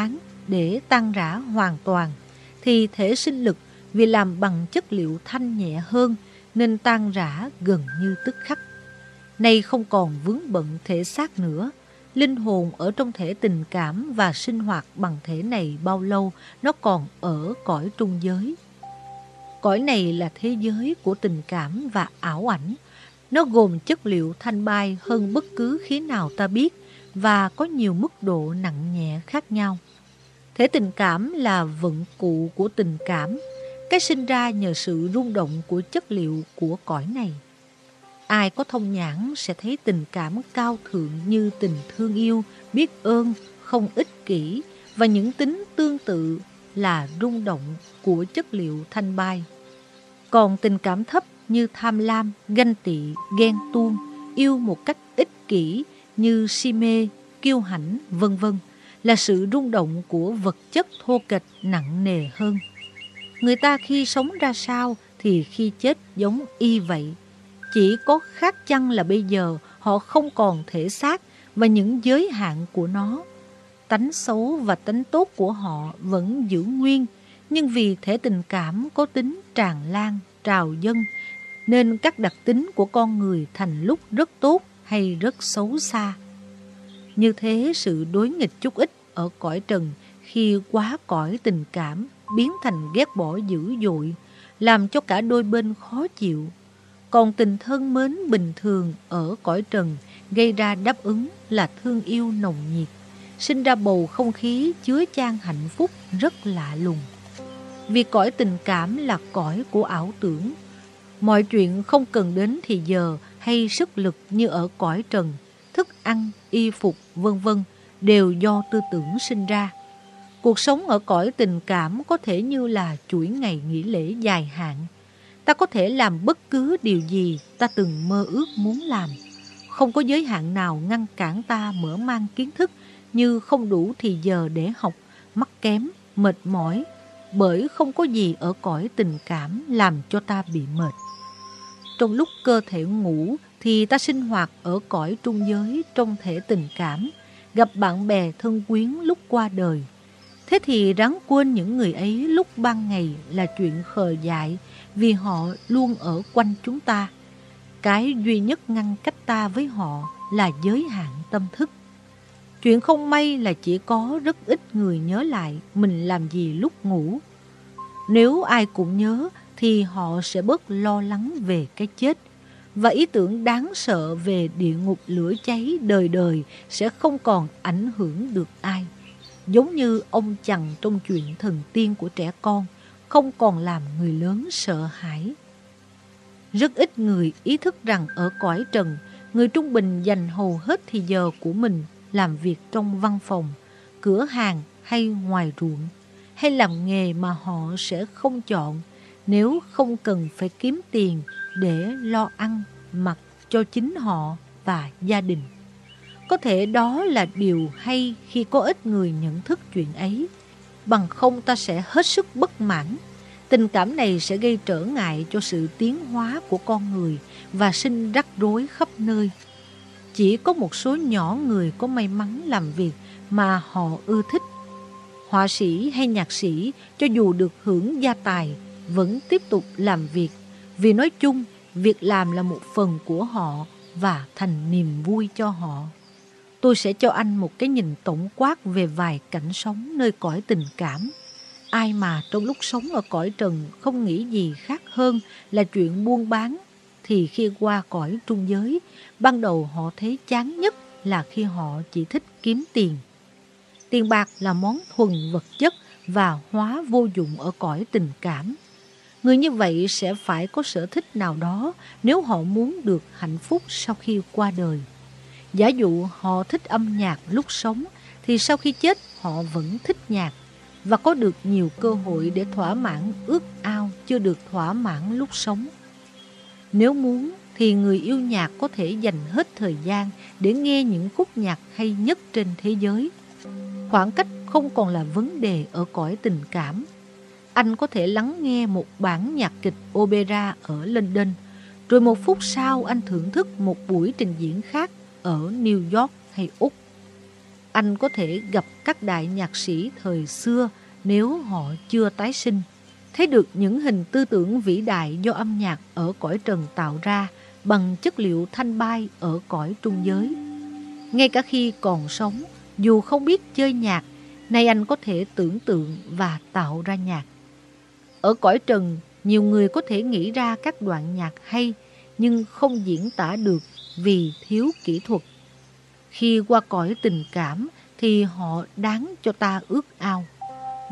tháng để tan rã hoàn toàn, thì thể sinh lực vì làm bằng chất liệu thanh nhẹ hơn nên tan rã gần như tức khắc. Nay không còn vướng bận thể xác nữa, linh hồn ở trong thể tình cảm và sinh hoạt bằng thể này bao lâu nó còn ở cõi trung giới. Cõi này là thế giới của tình cảm và ảo ảnh. Nó gồm chất liệu thanh bay hơn bất cứ khí nào ta biết và có nhiều mức độ nặng nhẹ khác nhau. Thể tình cảm là vận cụ của tình cảm, cái sinh ra nhờ sự rung động của chất liệu của cõi này. Ai có thông nhãn sẽ thấy tình cảm cao thượng như tình thương yêu, biết ơn, không ích kỷ và những tính tương tự là rung động của chất liệu thanh bai. Còn tình cảm thấp như tham lam, ganh tị, ghen tuông, yêu một cách ích kỷ như si mê, kiêu hãnh, vân vân là sự rung động của vật chất thô kệch nặng nề hơn. Người ta khi sống ra sao thì khi chết giống y vậy. Chỉ có khác chăng là bây giờ họ không còn thể xác và những giới hạn của nó. Tánh xấu và tánh tốt của họ vẫn giữ nguyên, nhưng vì thể tình cảm có tính tràn lan, trào dân, nên các đặc tính của con người thành lúc rất tốt hay rất xấu xa. Như thế sự đối nghịch chút ít ở cõi trần khi quá cõi tình cảm biến thành ghét bỏ dữ dội, làm cho cả đôi bên khó chịu. Còn tình thân mến bình thường ở cõi trần gây ra đáp ứng là thương yêu nồng nhiệt, sinh ra bầu không khí chứa chan hạnh phúc rất lạ lùng. Vì cõi tình cảm là cõi của ảo tưởng, mọi chuyện không cần đến thì giờ hay sức lực như ở cõi trần, thức ăn, y phục, vân vân đều do tư tưởng sinh ra. Cuộc sống ở cõi tình cảm có thể như là chuỗi ngày nghỉ lễ dài hạn. Ta có thể làm bất cứ điều gì ta từng mơ ước muốn làm. Không có giới hạn nào ngăn cản ta mở mang kiến thức như không đủ thì giờ để học, mắc kém, mệt mỏi, bởi không có gì ở cõi tình cảm làm cho ta bị mệt. Trong lúc cơ thể ngủ thì ta sinh hoạt ở cõi trung giới trong thể tình cảm, gặp bạn bè thân quyến lúc qua đời. Thế thì ráng quên những người ấy lúc ban ngày là chuyện khờ dại vì họ luôn ở quanh chúng ta. Cái duy nhất ngăn cách ta với họ là giới hạn tâm thức. Chuyện không may là chỉ có rất ít người nhớ lại mình làm gì lúc ngủ. Nếu ai cũng nhớ thì họ sẽ bớt lo lắng về cái chết và ý tưởng đáng sợ về địa ngục lửa cháy đời đời sẽ không còn ảnh hưởng được ai. Giống như ông chằn trong chuyện thần tiên của trẻ con, không còn làm người lớn sợ hãi. Rất ít người ý thức rằng ở cõi trần, người trung bình dành hầu hết thì giờ của mình làm việc trong văn phòng, cửa hàng hay ngoài ruộng, hay làm nghề mà họ sẽ không chọn nếu không cần phải kiếm tiền để lo ăn mặc cho chính họ và gia đình. Có thể đó là điều hay khi có ít người nhận thức chuyện ấy. Bằng không ta sẽ hết sức bất mãn. Tình cảm này sẽ gây trở ngại cho sự tiến hóa của con người và sinh rắc rối khắp nơi. Chỉ có một số nhỏ người có may mắn làm việc mà họ ưa thích. Họa sĩ hay nhạc sĩ, cho dù được hưởng gia tài, vẫn tiếp tục làm việc vì nói chung việc làm là một phần của họ và thành niềm vui cho họ. Tôi sẽ cho anh một cái nhìn tổng quát về vài cảnh sống nơi cõi tình cảm. Ai mà trong lúc sống ở cõi trần không nghĩ gì khác hơn là chuyện buôn bán, thì khi qua cõi trung giới, ban đầu họ thấy chán nhất là khi họ chỉ thích kiếm tiền. Tiền bạc là món thuần vật chất và hóa vô dụng ở cõi tình cảm. Người như vậy sẽ phải có sở thích nào đó nếu họ muốn được hạnh phúc sau khi qua đời. Giả dụ họ thích âm nhạc lúc sống, thì sau khi chết họ vẫn thích nhạc và có được nhiều cơ hội để thỏa mãn ước ao chưa được thỏa mãn lúc sống. Nếu muốn, thì người yêu nhạc có thể dành hết thời gian để nghe những khúc nhạc hay nhất trên thế giới. Khoảng cách không còn là vấn đề ở cõi tình cảm anh có thể lắng nghe một bản nhạc kịch opera ở London, rồi một phút sau anh thưởng thức một buổi trình diễn khác ở New York hay Úc. anh có thể gặp các đại nhạc sĩ thời xưa nếu họ chưa tái sinh, thấy được những hình tư tưởng vĩ đại do âm nhạc ở cõi trần tạo ra bằng chất liệu thanh bay ở cõi trung giới. Ngay cả khi còn sống, dù không biết chơi nhạc, nay anh có thể tưởng tượng và tạo ra nhạc. Ở cõi trần, nhiều người có thể nghĩ ra các đoạn nhạc hay nhưng không diễn tả được vì thiếu kỹ thuật. Khi qua cõi tình cảm thì họ đáng cho ta ước ao,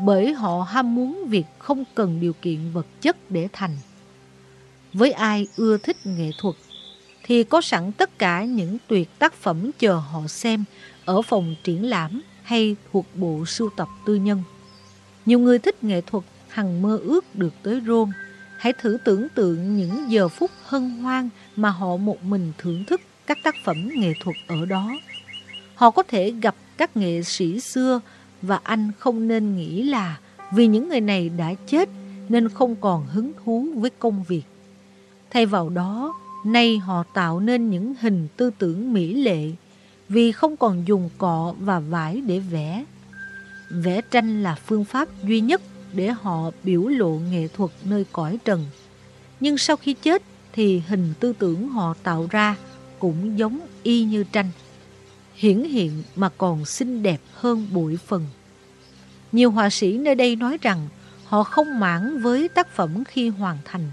bởi họ ham muốn việc không cần điều kiện vật chất để thành. Với ai ưa thích nghệ thuật thì có sẵn tất cả những tuyệt tác phẩm chờ họ xem ở phòng triển lãm hay thuộc bộ sưu tập tư nhân. Nhiều người thích nghệ thuật hằng mơ ước được tới Rome. Hãy thử tưởng tượng những giờ phút hân hoan mà họ một mình thưởng thức các tác phẩm nghệ thuật ở đó. Họ có thể gặp các nghệ sĩ xưa và anh không nên nghĩ là vì những người này đã chết nên không còn hứng thú với công việc. Thay vào đó, nay họ tạo nên những hình tư tưởng mỹ lệ vì không còn dùng cọ và vải để vẽ. Vẽ tranh là phương pháp duy nhất để họ biểu lộ nghệ thuật nơi cõi trần. Nhưng sau khi chết thì hình tư tưởng họ tạo ra cũng giống y như tranh. Hiển hiện mà còn xinh đẹp hơn bụi phần. Nhiều họa sĩ nơi đây nói rằng họ không mãn với tác phẩm khi hoàn thành,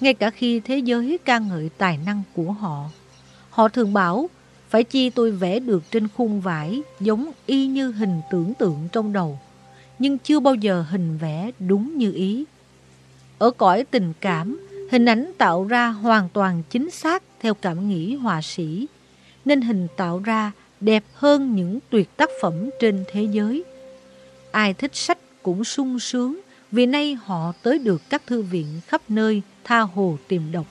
ngay cả khi thế giới ca ngợi tài năng của họ. Họ thường bảo, phải chi tôi vẽ được trên khung vải giống y như hình tưởng tượng trong đầu, nhưng chưa bao giờ hình vẽ đúng như ý. Ở cõi tình cảm, hình ảnh tạo ra hoàn toàn chính xác theo cảm nghĩ họa sĩ, nên hình tạo ra đẹp hơn những tuyệt tác phẩm trên thế giới. Ai thích sách cũng sung sướng vì nay họ tới được các thư viện khắp nơi tha hồ tìm đọc.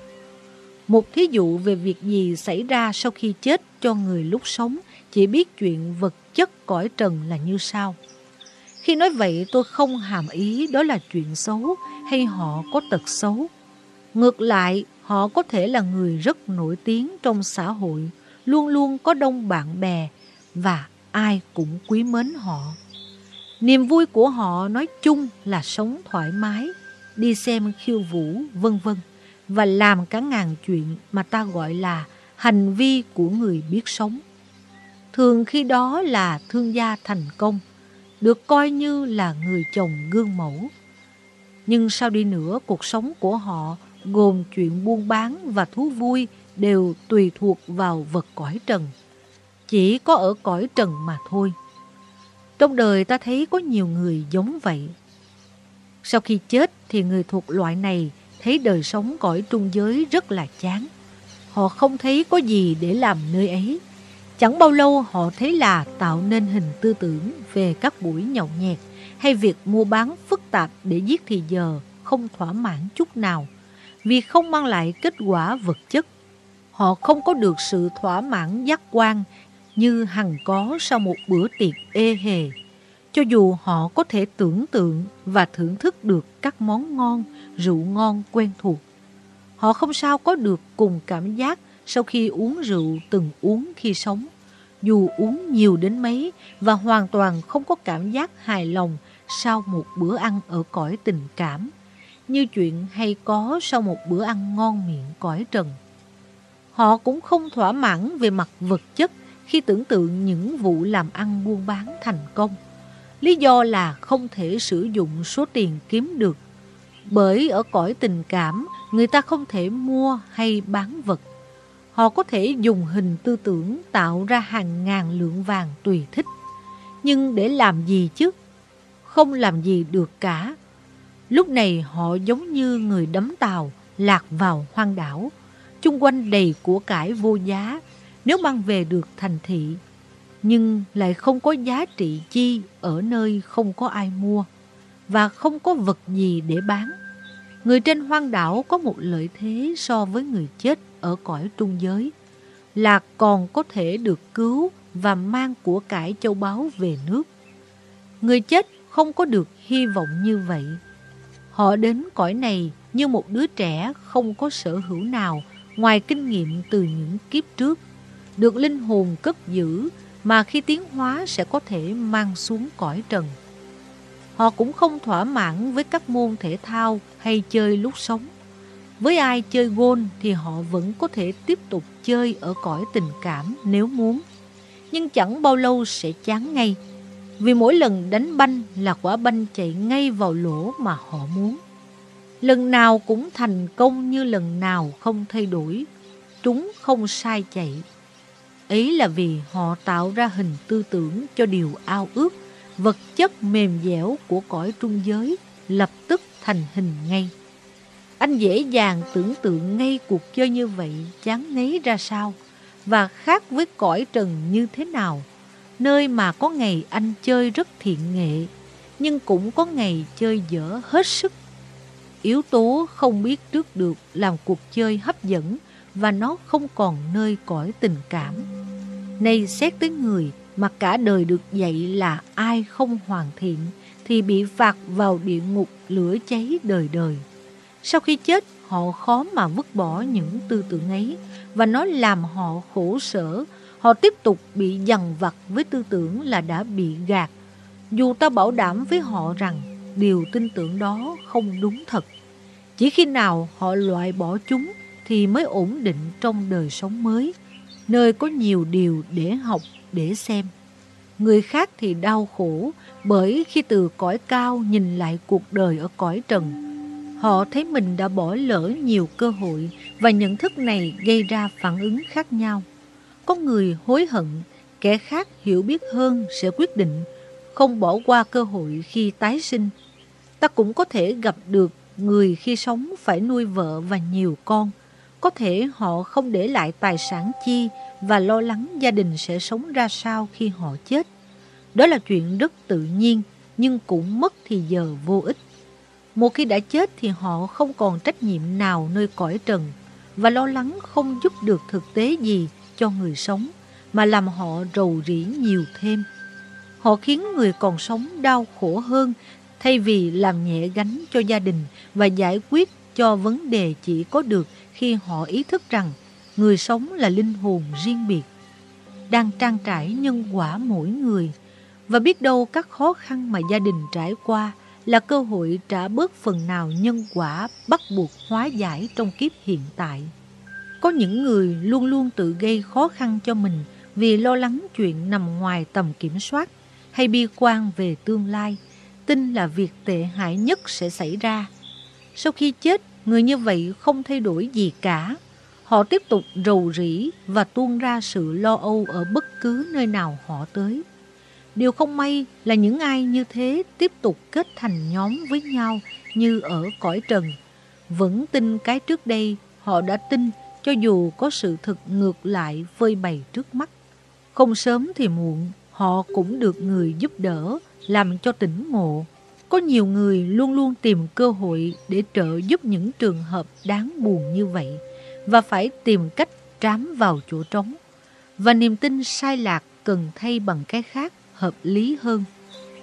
Một thí dụ về việc gì xảy ra sau khi chết cho người lúc sống chỉ biết chuyện vật chất cõi trần là như sau. Khi nói vậy tôi không hàm ý đó là chuyện xấu hay họ có tật xấu. Ngược lại, họ có thể là người rất nổi tiếng trong xã hội, luôn luôn có đông bạn bè và ai cũng quý mến họ. Niềm vui của họ nói chung là sống thoải mái, đi xem khiêu vũ, vân vân và làm cả ngàn chuyện mà ta gọi là hành vi của người biết sống. Thường khi đó là thương gia thành công, được coi như là người chồng gương mẫu. Nhưng sau đi nữa, cuộc sống của họ gồm chuyện buôn bán và thú vui đều tùy thuộc vào vật cõi trần. Chỉ có ở cõi trần mà thôi. Trong đời ta thấy có nhiều người giống vậy. Sau khi chết thì người thuộc loại này thấy đời sống cõi trung giới rất là chán. Họ không thấy có gì để làm nơi ấy. Chẳng bao lâu họ thấy là tạo nên hình tư tưởng về các buổi nhậu nhẹt hay việc mua bán phức tạp để giết thì giờ không thỏa mãn chút nào vì không mang lại kết quả vật chất. Họ không có được sự thỏa mãn giác quan như hằng có sau một bữa tiệc ê hề. Cho dù họ có thể tưởng tượng và thưởng thức được các món ngon, rượu ngon quen thuộc. Họ không sao có được cùng cảm giác sau khi uống rượu từng uống khi sống. Dù uống nhiều đến mấy và hoàn toàn không có cảm giác hài lòng sau một bữa ăn ở cõi tình cảm, như chuyện hay có sau một bữa ăn ngon miệng cõi trần. Họ cũng không thỏa mãn về mặt vật chất khi tưởng tượng những vụ làm ăn buôn bán thành công. Lý do là không thể sử dụng số tiền kiếm được. Bởi ở cõi tình cảm, người ta không thể mua hay bán vật. Họ có thể dùng hình tư tưởng tạo ra hàng ngàn lượng vàng tùy thích. Nhưng để làm gì chứ? Không làm gì được cả. Lúc này họ giống như người đắm tàu, lạc vào hoang đảo. Chung quanh đầy của cải vô giá, nếu mang về được thành thị, nhưng lại không có giá trị chi ở nơi không có ai mua và không có vật gì để bán. Người trên hoang đảo có một lợi thế so với người chết ở cõi trung giới là còn có thể được cứu và mang của cải châu báu về nước. Người chết không có được hy vọng như vậy. Họ đến cõi này như một đứa trẻ không có sở hữu nào ngoài kinh nghiệm từ những kiếp trước, được linh hồn cất giữ mà khi tiến hóa sẽ có thể mang xuống cõi trần. Họ cũng không thỏa mãn với các môn thể thao hay chơi lúc sống. Với ai chơi gôn thì họ vẫn có thể tiếp tục chơi ở cõi tình cảm nếu muốn. Nhưng chẳng bao lâu sẽ chán ngay. Vì mỗi lần đánh banh là quả banh chạy ngay vào lỗ mà họ muốn. Lần nào cũng thành công như lần nào không thay đổi. Chúng không sai chạy. Ấy là vì họ tạo ra hình tư tưởng cho điều ao ước, vật chất mềm dẻo của cõi trung giới lập tức thành hình ngay. Anh dễ dàng tưởng tượng ngay cuộc chơi như vậy chán nấy ra sao và khác với cõi trần như thế nào, nơi mà có ngày anh chơi rất thiện nghệ, nhưng cũng có ngày chơi dở hết sức. Yếu tố không biết trước được làm cuộc chơi hấp dẫn và nó không còn nơi cõi tình cảm. Nay xét tới người mà cả đời được dạy là ai không hoàn thiện thì bị phạt vào địa ngục lửa cháy đời đời. Sau khi chết, họ khó mà vứt bỏ những tư tưởng ấy và nó làm họ khổ sở. Họ tiếp tục bị dằn vặt với tư tưởng là đã bị gạt. Dù ta bảo đảm với họ rằng điều tin tưởng đó không đúng thật. Chỉ khi nào họ loại bỏ chúng thì mới ổn định trong đời sống mới, nơi có nhiều điều để học, để xem. Người khác thì đau khổ bởi khi từ cõi cao nhìn lại cuộc đời ở cõi trần, Họ thấy mình đã bỏ lỡ nhiều cơ hội và nhận thức này gây ra phản ứng khác nhau. Có người hối hận, kẻ khác hiểu biết hơn sẽ quyết định không bỏ qua cơ hội khi tái sinh. Ta cũng có thể gặp được người khi sống phải nuôi vợ và nhiều con. Có thể họ không để lại tài sản chi và lo lắng gia đình sẽ sống ra sao khi họ chết. Đó là chuyện rất tự nhiên nhưng cũng mất thì giờ vô ích. Một khi đã chết thì họ không còn trách nhiệm nào nơi cõi trần và lo lắng không giúp được thực tế gì cho người sống mà làm họ rầu rĩ nhiều thêm. Họ khiến người còn sống đau khổ hơn thay vì làm nhẹ gánh cho gia đình và giải quyết cho vấn đề chỉ có được khi họ ý thức rằng người sống là linh hồn riêng biệt, đang trang trải nhân quả mỗi người và biết đâu các khó khăn mà gia đình trải qua là cơ hội trả bớt phần nào nhân quả bắt buộc hóa giải trong kiếp hiện tại. Có những người luôn luôn tự gây khó khăn cho mình vì lo lắng chuyện nằm ngoài tầm kiểm soát hay bi quan về tương lai, tin là việc tệ hại nhất sẽ xảy ra. Sau khi chết, người như vậy không thay đổi gì cả. Họ tiếp tục rầu rĩ và tuôn ra sự lo âu ở bất cứ nơi nào họ tới. Điều không may là những ai như thế tiếp tục kết thành nhóm với nhau như ở cõi trần. Vẫn tin cái trước đây họ đã tin cho dù có sự thực ngược lại phơi bày trước mắt. Không sớm thì muộn, họ cũng được người giúp đỡ, làm cho tỉnh ngộ. Có nhiều người luôn luôn tìm cơ hội để trợ giúp những trường hợp đáng buồn như vậy và phải tìm cách trám vào chỗ trống. Và niềm tin sai lạc cần thay bằng cái khác hợp lý hơn,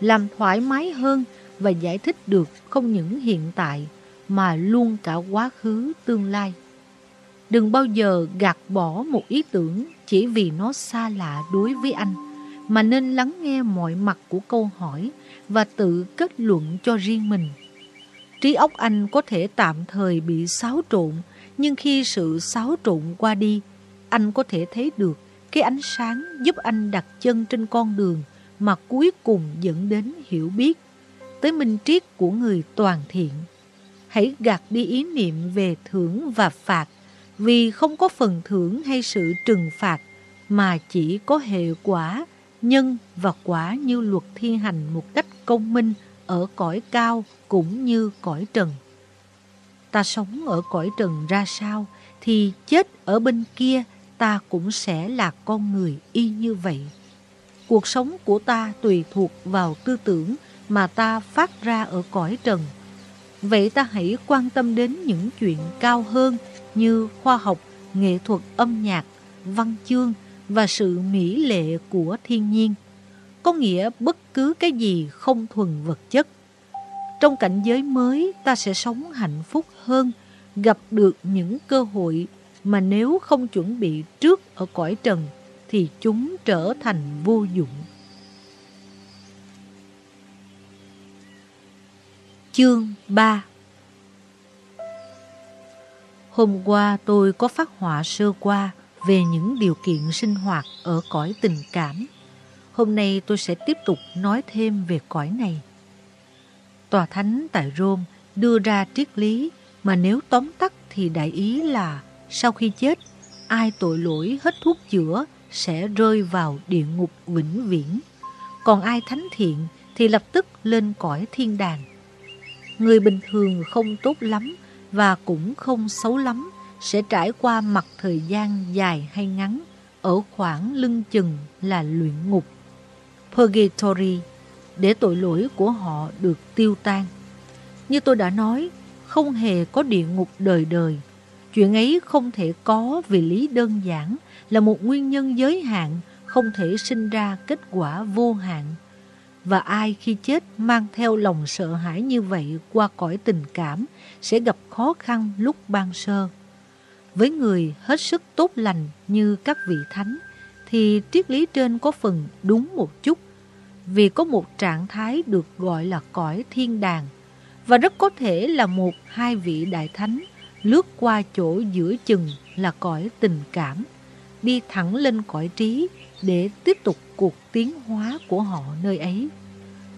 làm thoải mái hơn và giải thích được không những hiện tại mà luôn cả quá khứ tương lai. Đừng bao giờ gạt bỏ một ý tưởng chỉ vì nó xa lạ đối với anh, mà nên lắng nghe mọi mặt của câu hỏi và tự kết luận cho riêng mình. Trí óc anh có thể tạm thời bị xáo trộn, nhưng khi sự xáo trộn qua đi, anh có thể thấy được cái ánh sáng giúp anh đặt chân trên con đường mà cuối cùng dẫn đến hiểu biết, tới minh triết của người toàn thiện. Hãy gạt đi ý niệm về thưởng và phạt, vì không có phần thưởng hay sự trừng phạt, mà chỉ có hệ quả, nhân và quả như luật thi hành một cách công minh ở cõi cao cũng như cõi trần. Ta sống ở cõi trần ra sao, thì chết ở bên kia ta cũng sẽ là con người y như vậy. Cuộc sống của ta tùy thuộc vào tư tưởng mà ta phát ra ở cõi trần. Vậy ta hãy quan tâm đến những chuyện cao hơn như khoa học, nghệ thuật âm nhạc, văn chương và sự mỹ lệ của thiên nhiên. Có nghĩa bất cứ cái gì không thuần vật chất. Trong cảnh giới mới ta sẽ sống hạnh phúc hơn, gặp được những cơ hội mà nếu không chuẩn bị trước ở cõi trần thì chúng trở thành vô dụng. Chương 3 Hôm qua tôi có phát họa sơ qua về những điều kiện sinh hoạt ở cõi tình cảm. Hôm nay tôi sẽ tiếp tục nói thêm về cõi này. Tòa Thánh tại Rome đưa ra triết lý mà nếu tóm tắt thì đại ý là sau khi chết, ai tội lỗi hết thuốc chữa sẽ rơi vào địa ngục vĩnh viễn. Còn ai thánh thiện thì lập tức lên cõi thiên đàng. Người bình thường không tốt lắm và cũng không xấu lắm sẽ trải qua mặt thời gian dài hay ngắn ở khoảng lưng chừng là luyện ngục. Purgatory để tội lỗi của họ được tiêu tan. Như tôi đã nói, không hề có địa ngục đời đời. Chuyện ấy không thể có vì lý đơn giản là một nguyên nhân giới hạn không thể sinh ra kết quả vô hạn. Và ai khi chết mang theo lòng sợ hãi như vậy qua cõi tình cảm sẽ gặp khó khăn lúc ban sơ. Với người hết sức tốt lành như các vị thánh, thì triết lý trên có phần đúng một chút, vì có một trạng thái được gọi là cõi thiên đàng, và rất có thể là một hai vị đại thánh lướt qua chỗ giữa chừng là cõi tình cảm, đi thẳng lên cõi trí để tiếp tục cuộc tiến hóa của họ nơi ấy.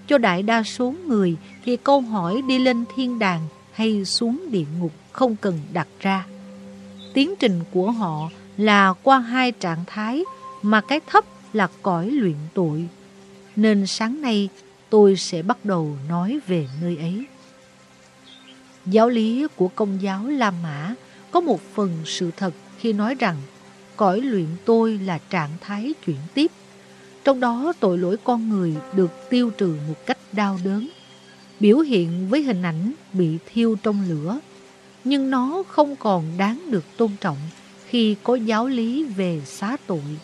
Cho đại đa số người, thì câu hỏi đi lên thiên đàng hay xuống địa ngục không cần đặt ra. Tiến trình của họ là qua hai trạng thái, mà cái thấp là cõi luyện tội. Nên sáng nay, tôi sẽ bắt đầu nói về nơi ấy. Giáo lý của công giáo La Mã có một phần sự thật khi nói rằng cõi luyện tôi là trạng thái chuyển tiếp. Trong đó tội lỗi con người được tiêu trừ một cách đau đớn, biểu hiện với hình ảnh bị thiêu trong lửa. Nhưng nó không còn đáng được tôn trọng khi có giáo lý về xá tội.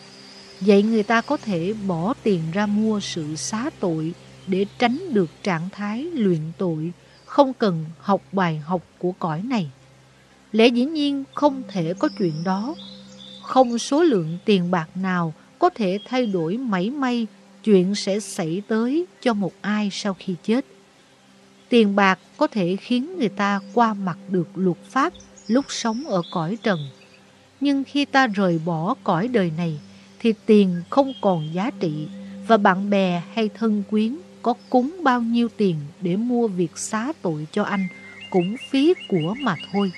Vậy người ta có thể bỏ tiền ra mua sự xá tội để tránh được trạng thái luyện tội không cần học bài học của cõi này. Lẽ dĩ nhiên không thể có chuyện đó. Không số lượng tiền bạc nào có thể thay đổi mảy may chuyện sẽ xảy tới cho một ai sau khi chết. Tiền bạc có thể khiến người ta qua mặt được luật pháp lúc sống ở cõi trần. Nhưng khi ta rời bỏ cõi đời này, thì tiền không còn giá trị và bạn bè hay thân quyến có cúng bao nhiêu tiền để mua việc xá tội cho anh cũng phí của mà thôi.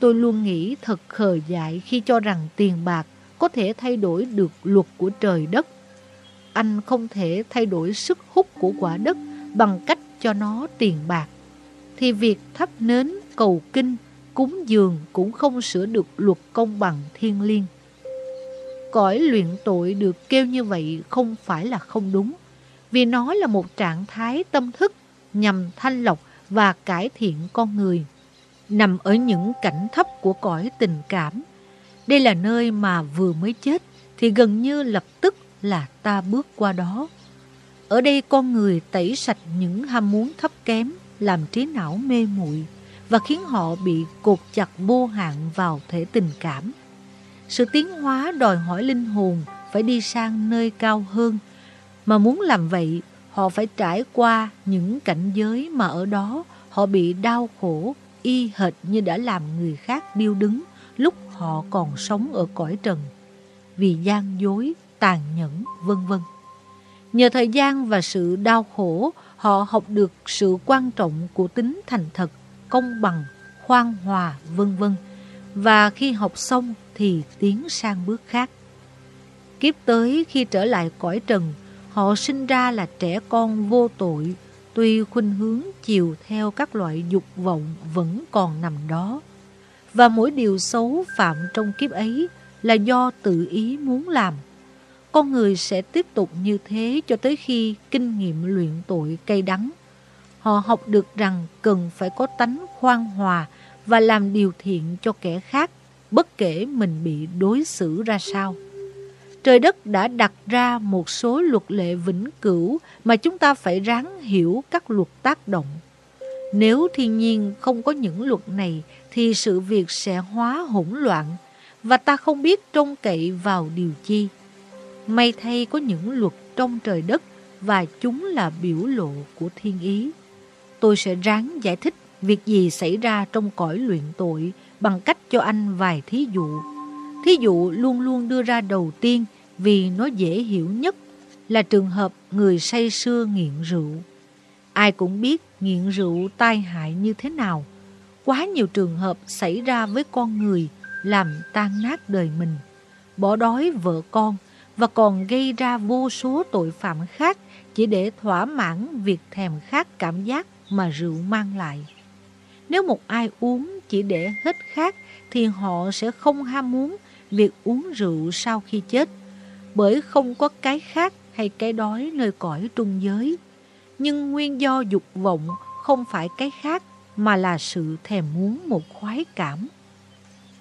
Tôi luôn nghĩ thật khờ dại khi cho rằng tiền bạc có thể thay đổi được luật của trời đất. Anh không thể thay đổi sức hút của quả đất bằng cách cho nó tiền bạc. Thì việc thắp nến, cầu kinh, cúng dường cũng không sửa được luật công bằng thiên liêng. Cõi luyện tội được kêu như vậy không phải là không đúng vì nó là một trạng thái tâm thức nhằm thanh lọc và cải thiện con người, nằm ở những cảnh thấp của cõi tình cảm. Đây là nơi mà vừa mới chết thì gần như lập tức là ta bước qua đó. Ở đây con người tẩy sạch những ham muốn thấp kém, làm trí não mê muội và khiến họ bị cột chặt vô hạn vào thể tình cảm. Sự tiến hóa đòi hỏi linh hồn phải đi sang nơi cao hơn, mà muốn làm vậy, họ phải trải qua những cảnh giới mà ở đó họ bị đau khổ, y hệt như đã làm người khác điêu đứng lúc họ còn sống ở cõi trần. Vì gian dối, tàn nhẫn, vân vân. Nhờ thời gian và sự đau khổ, họ học được sự quan trọng của tính thành thật, công bằng, khoan hòa, vân vân. Và khi học xong thì tiến sang bước khác. Kiếp tới khi trở lại cõi trần, Họ sinh ra là trẻ con vô tội, tuy khuynh hướng chiều theo các loại dục vọng vẫn còn nằm đó. Và mỗi điều xấu phạm trong kiếp ấy là do tự ý muốn làm. Con người sẽ tiếp tục như thế cho tới khi kinh nghiệm luyện tội cay đắng. Họ học được rằng cần phải có tánh khoan hòa và làm điều thiện cho kẻ khác, bất kể mình bị đối xử ra sao trời đất đã đặt ra một số luật lệ vĩnh cửu mà chúng ta phải ráng hiểu các luật tác động. Nếu thiên nhiên không có những luật này, thì sự việc sẽ hóa hỗn loạn và ta không biết trông cậy vào điều chi. May thay có những luật trong trời đất và chúng là biểu lộ của thiên ý. Tôi sẽ ráng giải thích việc gì xảy ra trong cõi luyện tội bằng cách cho anh vài thí dụ. Thí dụ luôn luôn đưa ra đầu tiên vì nó dễ hiểu nhất là trường hợp người say sưa nghiện rượu. Ai cũng biết nghiện rượu tai hại như thế nào. Quá nhiều trường hợp xảy ra với con người làm tan nát đời mình, bỏ đói vợ con và còn gây ra vô số tội phạm khác chỉ để thỏa mãn việc thèm khát cảm giác mà rượu mang lại. Nếu một ai uống chỉ để hết khát thì họ sẽ không ham muốn việc uống rượu sau khi chết, bởi không có cái khác hay cái đói nơi cõi trung giới. Nhưng nguyên do dục vọng không phải cái khác mà là sự thèm muốn một khoái cảm.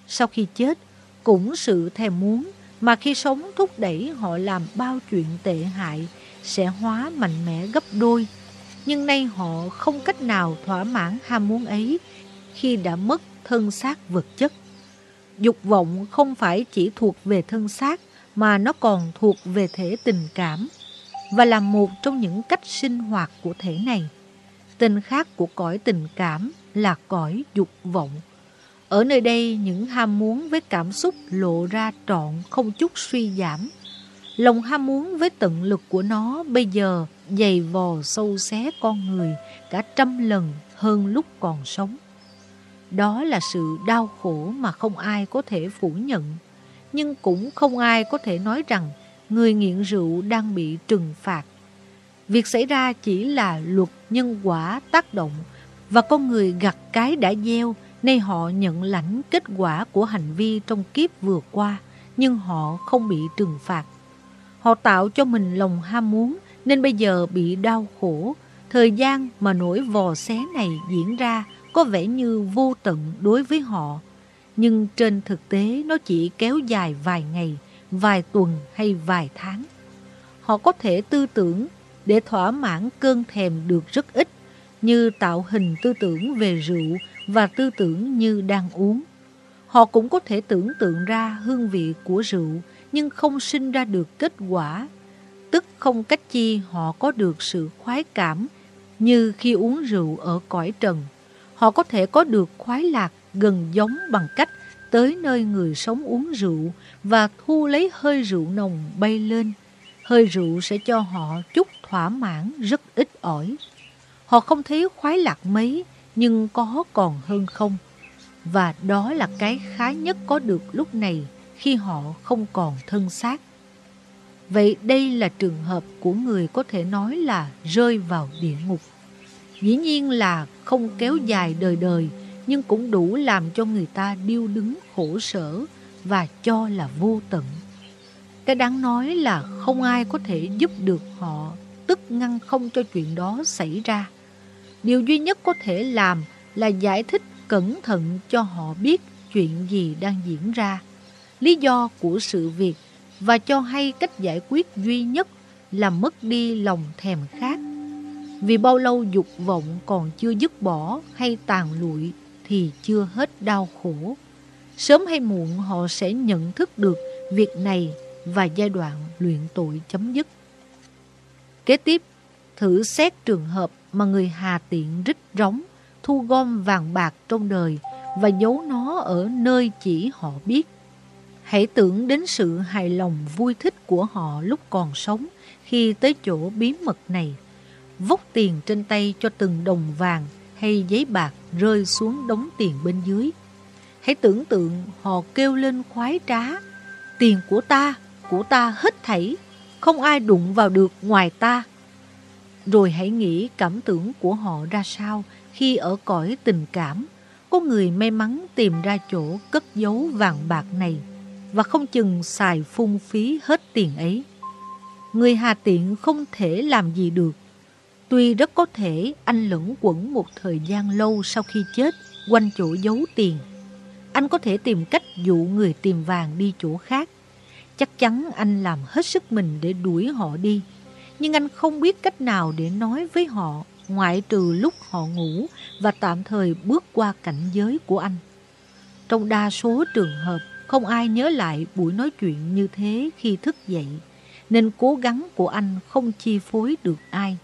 Sau khi chết, cũng sự thèm muốn mà khi sống thúc đẩy họ làm bao chuyện tệ hại sẽ hóa mạnh mẽ gấp đôi. Nhưng nay họ không cách nào thỏa mãn ham muốn ấy khi đã mất thân xác vật chất. Dục vọng không phải chỉ thuộc về thân xác mà nó còn thuộc về thể tình cảm và là một trong những cách sinh hoạt của thể này. Tên khác của cõi tình cảm là cõi dục vọng. Ở nơi đây, những ham muốn với cảm xúc lộ ra trọn không chút suy giảm. Lòng ham muốn với tận lực của nó bây giờ dày vò sâu xé con người cả trăm lần hơn lúc còn sống. Đó là sự đau khổ mà không ai có thể phủ nhận. Nhưng cũng không ai có thể nói rằng người nghiện rượu đang bị trừng phạt. Việc xảy ra chỉ là luật nhân quả tác động và con người gặt cái đã gieo Nay họ nhận lãnh kết quả của hành vi trong kiếp vừa qua, nhưng họ không bị trừng phạt. Họ tạo cho mình lòng ham muốn, nên bây giờ bị đau khổ. Thời gian mà nỗi vò xé này diễn ra có vẻ như vô tận đối với họ. Nhưng trên thực tế nó chỉ kéo dài vài ngày, vài tuần hay vài tháng. Họ có thể tư tưởng để thỏa mãn cơn thèm được rất ít, như tạo hình tư tưởng về rượu và tư tưởng như đang uống. Họ cũng có thể tưởng tượng ra hương vị của rượu nhưng không sinh ra được kết quả, tức không cách chi họ có được sự khoái cảm như khi uống rượu ở cõi trần. Họ có thể có được khoái lạc gần giống bằng cách tới nơi người sống uống rượu và thu lấy hơi rượu nồng bay lên. Hơi rượu sẽ cho họ chút thỏa mãn rất ít ỏi. Họ không thấy khoái lạc mấy nhưng có còn hơn không. Và đó là cái khá nhất có được lúc này khi họ không còn thân xác. Vậy đây là trường hợp của người có thể nói là rơi vào địa ngục. Dĩ nhiên là không kéo dài đời đời, nhưng cũng đủ làm cho người ta điêu đứng khổ sở và cho là vô tận. Cái đáng nói là không ai có thể giúp được họ, tức ngăn không cho chuyện đó xảy ra. Điều duy nhất có thể làm là giải thích cẩn thận cho họ biết chuyện gì đang diễn ra, lý do của sự việc và cho hay cách giải quyết duy nhất là mất đi lòng thèm khát. Vì bao lâu dục vọng còn chưa dứt bỏ hay tàn lụi thì chưa hết đau khổ. Sớm hay muộn họ sẽ nhận thức được việc này và giai đoạn luyện tội chấm dứt. Kế tiếp, thử xét trường hợp mà người hà tiện rít rống, thu gom vàng bạc trong đời và giấu nó ở nơi chỉ họ biết. Hãy tưởng đến sự hài lòng vui thích của họ lúc còn sống khi tới chỗ bí mật này. Vốc tiền trên tay cho từng đồng vàng hay giấy bạc rơi xuống đống tiền bên dưới. Hãy tưởng tượng họ kêu lên khoái trá. Tiền của ta, của ta hết thảy, không ai đụng vào được ngoài ta. Rồi hãy nghĩ cảm tưởng của họ ra sao khi ở cõi tình cảm, có người may mắn tìm ra chỗ cất giấu vàng bạc này và không chừng xài phung phí hết tiền ấy. Người hà tiện không thể làm gì được. Tuy rất có thể anh lẫn quẩn một thời gian lâu sau khi chết quanh chỗ giấu tiền. Anh có thể tìm cách dụ người tìm vàng đi chỗ khác. Chắc chắn anh làm hết sức mình để đuổi họ đi nhưng anh không biết cách nào để nói với họ ngoại trừ lúc họ ngủ và tạm thời bước qua cảnh giới của anh. Trong đa số trường hợp, không ai nhớ lại buổi nói chuyện như thế khi thức dậy, nên cố gắng của anh không chi phối được ai.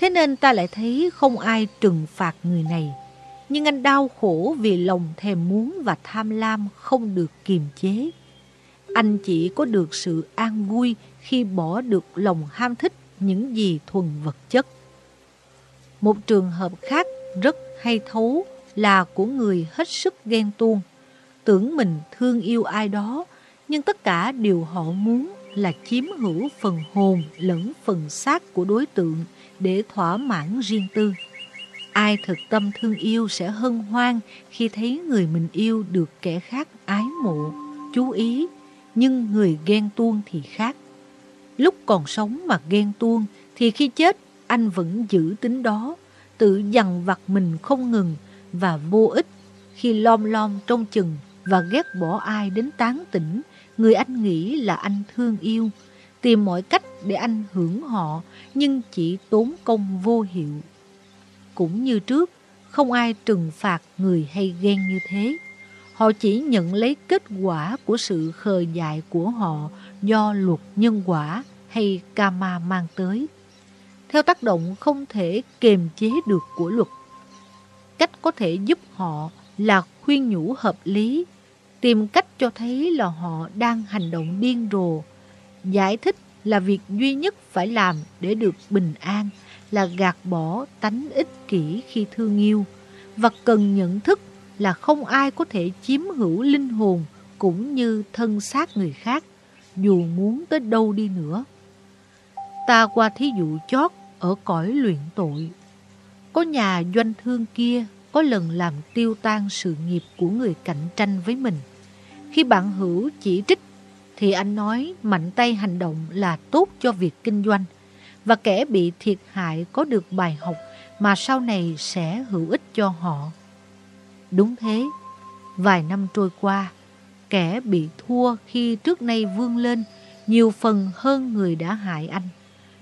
Thế nên ta lại thấy không ai trừng phạt người này. Nhưng anh đau khổ vì lòng thèm muốn và tham lam không được kiềm chế. Anh chỉ có được sự an vui khi bỏ được lòng ham thích những gì thuần vật chất. Một trường hợp khác rất hay thấu là của người hết sức ghen tuông. Tưởng mình thương yêu ai đó, nhưng tất cả điều họ muốn là chiếm hữu phần hồn lẫn phần xác của đối tượng để thỏa mãn riêng tư. Ai thực tâm thương yêu sẽ hân hoan khi thấy người mình yêu được kẻ khác ái mộ, chú ý, nhưng người ghen tuông thì khác. Lúc còn sống mà ghen tuông thì khi chết anh vẫn giữ tính đó, tự dằn vặt mình không ngừng và vô ích khi lom lom trong chừng và ghét bỏ ai đến tán tỉnh, người anh nghĩ là anh thương yêu, tìm mọi cách để anh hưởng họ nhưng chỉ tốn công vô hiệu. Cũng như trước, không ai trừng phạt người hay ghen như thế. Họ chỉ nhận lấy kết quả của sự khờ dại của họ do luật nhân quả hay karma mang tới. Theo tác động không thể kiềm chế được của luật. Cách có thể giúp họ là khuyên nhủ hợp lý, tìm cách cho thấy là họ đang hành động điên rồ, giải thích là việc duy nhất phải làm để được bình an là gạt bỏ tánh ích kỷ khi thương yêu và cần nhận thức là không ai có thể chiếm hữu linh hồn cũng như thân xác người khác, dù muốn tới đâu đi nữa. Ta qua thí dụ chót ở cõi luyện tội. Có nhà doanh thương kia có lần làm tiêu tan sự nghiệp của người cạnh tranh với mình. Khi bạn hữu chỉ trích thì anh nói mạnh tay hành động là tốt cho việc kinh doanh và kẻ bị thiệt hại có được bài học mà sau này sẽ hữu ích cho họ. Đúng thế, vài năm trôi qua, kẻ bị thua khi trước nay vươn lên nhiều phần hơn người đã hại anh.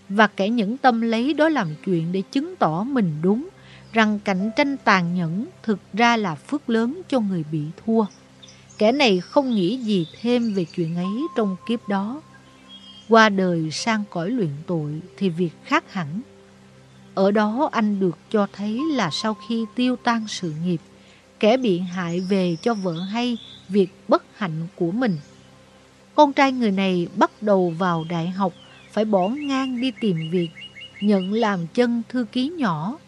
Và kẻ nhẫn tâm lấy đó làm chuyện để chứng tỏ mình đúng, rằng cạnh tranh tàn nhẫn thực ra là phước lớn cho người bị thua. Kẻ này không nghĩ gì thêm về chuyện ấy trong kiếp đó. Qua đời sang cõi luyện tội thì việc khác hẳn. Ở đó anh được cho thấy là sau khi tiêu tan sự nghiệp, kẻ bị hại về cho vợ hay việc bất hạnh của mình. Con trai người này bắt đầu vào đại học, phải bỏ ngang đi tìm việc, nhận làm chân thư ký nhỏ.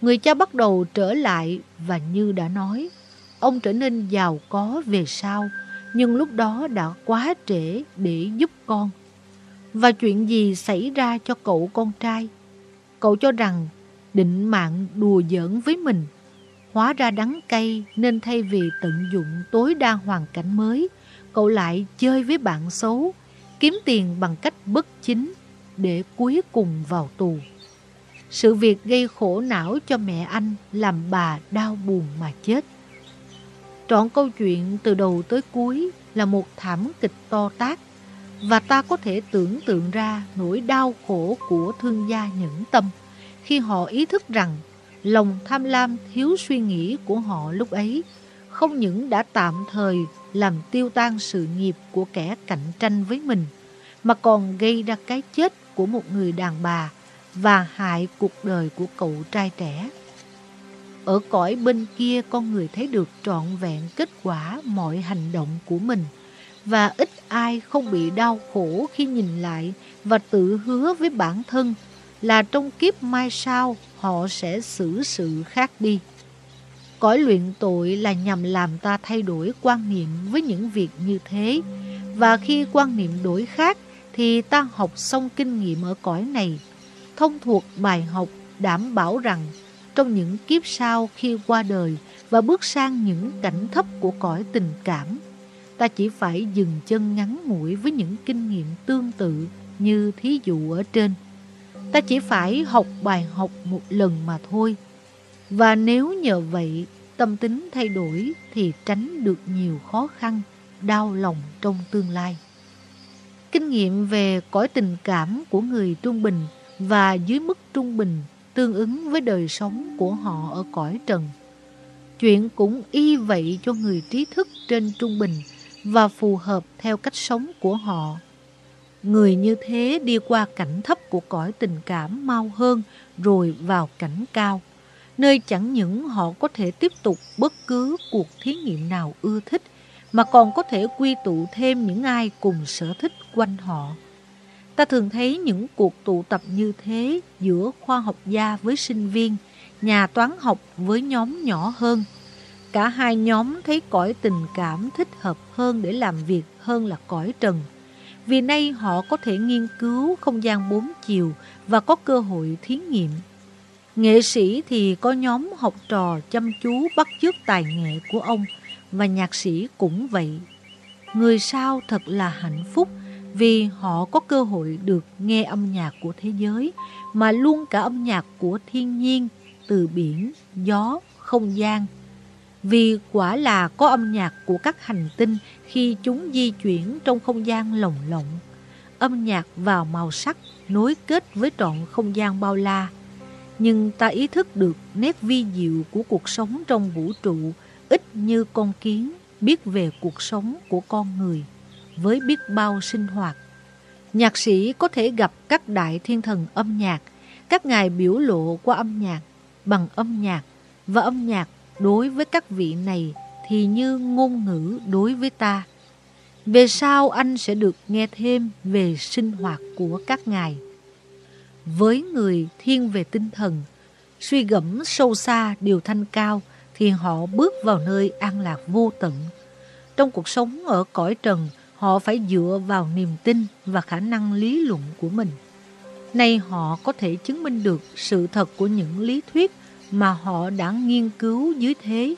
Người cha bắt đầu trở lại và như đã nói, ông trở nên giàu có về sau, nhưng lúc đó đã quá trễ để giúp con. Và chuyện gì xảy ra cho cậu con trai? Cậu cho rằng định mạng đùa giỡn với mình. Hóa ra đắng cay nên thay vì tận dụng tối đa hoàn cảnh mới, cậu lại chơi với bạn xấu, kiếm tiền bằng cách bất chính để cuối cùng vào tù. Sự việc gây khổ não cho mẹ anh làm bà đau buồn mà chết. Trọn câu chuyện từ đầu tới cuối là một thảm kịch to tác và ta có thể tưởng tượng ra nỗi đau khổ của thương gia nhẫn tâm khi họ ý thức rằng lòng tham lam thiếu suy nghĩ của họ lúc ấy không những đã tạm thời làm tiêu tan sự nghiệp của kẻ cạnh tranh với mình, mà còn gây ra cái chết của một người đàn bà và hại cuộc đời của cậu trai trẻ. Ở cõi bên kia con người thấy được trọn vẹn kết quả mọi hành động của mình. Và ít ai không bị đau khổ khi nhìn lại và tự hứa với bản thân là trong kiếp mai sau họ sẽ xử sự khác đi. Cõi luyện tội là nhằm làm ta thay đổi quan niệm với những việc như thế. Và khi quan niệm đổi khác, thì ta học xong kinh nghiệm ở cõi này. Thông thuộc bài học đảm bảo rằng trong những kiếp sau khi qua đời và bước sang những cảnh thấp của cõi tình cảm, ta chỉ phải dừng chân ngắn ngủi với những kinh nghiệm tương tự như thí dụ ở trên. Ta chỉ phải học bài học một lần mà thôi. Và nếu nhờ vậy tâm tính thay đổi thì tránh được nhiều khó khăn, đau lòng trong tương lai. Kinh nghiệm về cõi tình cảm của người trung bình và dưới mức trung bình tương ứng với đời sống của họ ở cõi trần. Chuyện cũng y vậy cho người trí thức trên trung bình và phù hợp theo cách sống của họ. Người như thế đi qua cảnh thấp của cõi tình cảm mau hơn rồi vào cảnh cao, nơi chẳng những họ có thể tiếp tục bất cứ cuộc thí nghiệm nào ưa thích, mà còn có thể quy tụ thêm những ai cùng sở thích quanh họ. Ta thường thấy những cuộc tụ tập như thế giữa khoa học gia với sinh viên, nhà toán học với nhóm nhỏ hơn. Cả hai nhóm thấy cõi tình cảm thích hợp hơn để làm việc hơn là cõi trần. Vì nay họ có thể nghiên cứu không gian bốn chiều và có cơ hội thí nghiệm. Nghệ sĩ thì có nhóm học trò chăm chú bắt chước tài nghệ của ông và nhạc sĩ cũng vậy. Người sao thật là hạnh phúc vì họ có cơ hội được nghe âm nhạc của thế giới mà luôn cả âm nhạc của thiên nhiên từ biển, gió, không gian. Vì quả là có âm nhạc của các hành tinh khi chúng di chuyển trong không gian lồng lộng. Âm nhạc vào màu sắc nối kết với trọn không gian bao la. Nhưng ta ý thức được nét vi diệu của cuộc sống trong vũ trụ ít như con kiến biết về cuộc sống của con người với biết bao sinh hoạt. Nhạc sĩ có thể gặp các đại thiên thần âm nhạc, các ngài biểu lộ qua âm nhạc, bằng âm nhạc và âm nhạc đối với các vị này thì như ngôn ngữ đối với ta. Về sau anh sẽ được nghe thêm về sinh hoạt của các ngài. Với người thiên về tinh thần, suy gẫm sâu xa điều thanh cao thì họ bước vào nơi an lạc vô tận. Trong cuộc sống ở cõi trần, họ phải dựa vào niềm tin và khả năng lý luận của mình. Nay họ có thể chứng minh được sự thật của những lý thuyết mà họ đã nghiên cứu dưới thế.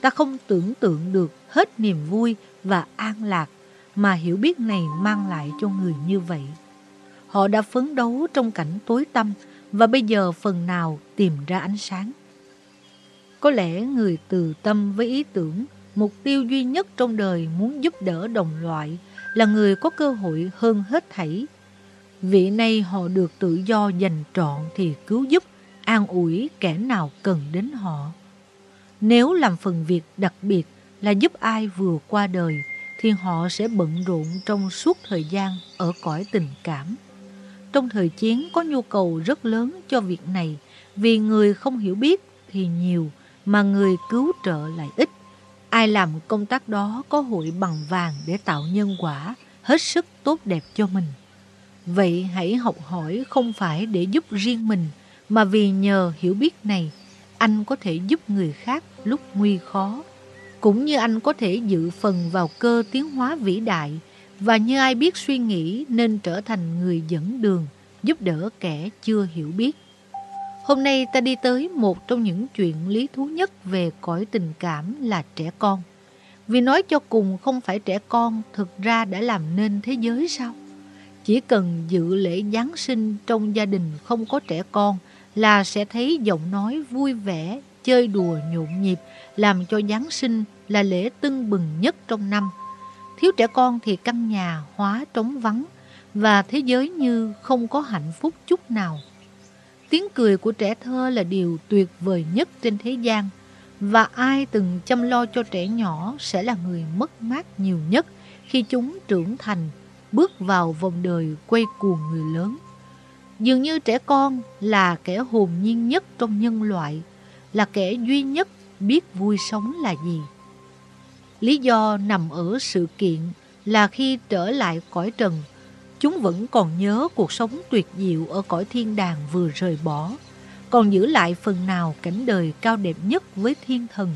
Ta không tưởng tượng được hết niềm vui và an lạc mà hiểu biết này mang lại cho người như vậy. Họ đã phấn đấu trong cảnh tối tăm và bây giờ phần nào tìm ra ánh sáng. Có lẽ người từ tâm với ý tưởng, mục tiêu duy nhất trong đời muốn giúp đỡ đồng loại là người có cơ hội hơn hết thảy. Vị nay họ được tự do dành trọn thì cứu giúp, an ủi kẻ nào cần đến họ. Nếu làm phần việc đặc biệt là giúp ai vừa qua đời, thì họ sẽ bận rộn trong suốt thời gian ở cõi tình cảm. Trong thời chiến có nhu cầu rất lớn cho việc này vì người không hiểu biết thì nhiều mà người cứu trợ lại ít. Ai làm công tác đó có hội bằng vàng để tạo nhân quả hết sức tốt đẹp cho mình. Vậy hãy học hỏi không phải để giúp riêng mình mà vì nhờ hiểu biết này anh có thể giúp người khác lúc nguy khó. Cũng như anh có thể dự phần vào cơ tiến hóa vĩ đại và như ai biết suy nghĩ nên trở thành người dẫn đường, giúp đỡ kẻ chưa hiểu biết. Hôm nay ta đi tới một trong những chuyện lý thú nhất về cõi tình cảm là trẻ con. Vì nói cho cùng không phải trẻ con thực ra đã làm nên thế giới sao? Chỉ cần dự lễ Giáng sinh trong gia đình không có trẻ con là sẽ thấy giọng nói vui vẻ, chơi đùa nhộn nhịp, làm cho Giáng sinh là lễ tưng bừng nhất trong năm. Thiếu trẻ con thì căn nhà hóa trống vắng và thế giới như không có hạnh phúc chút nào. Tiếng cười của trẻ thơ là điều tuyệt vời nhất trên thế gian và ai từng chăm lo cho trẻ nhỏ sẽ là người mất mát nhiều nhất khi chúng trưởng thành, bước vào vòng đời quay cuồng người lớn. Dường như trẻ con là kẻ hồn nhiên nhất trong nhân loại, là kẻ duy nhất biết vui sống là gì. Lý do nằm ở sự kiện là khi trở lại cõi trần, chúng vẫn còn nhớ cuộc sống tuyệt diệu ở cõi thiên đàng vừa rời bỏ, còn giữ lại phần nào cảnh đời cao đẹp nhất với thiên thần,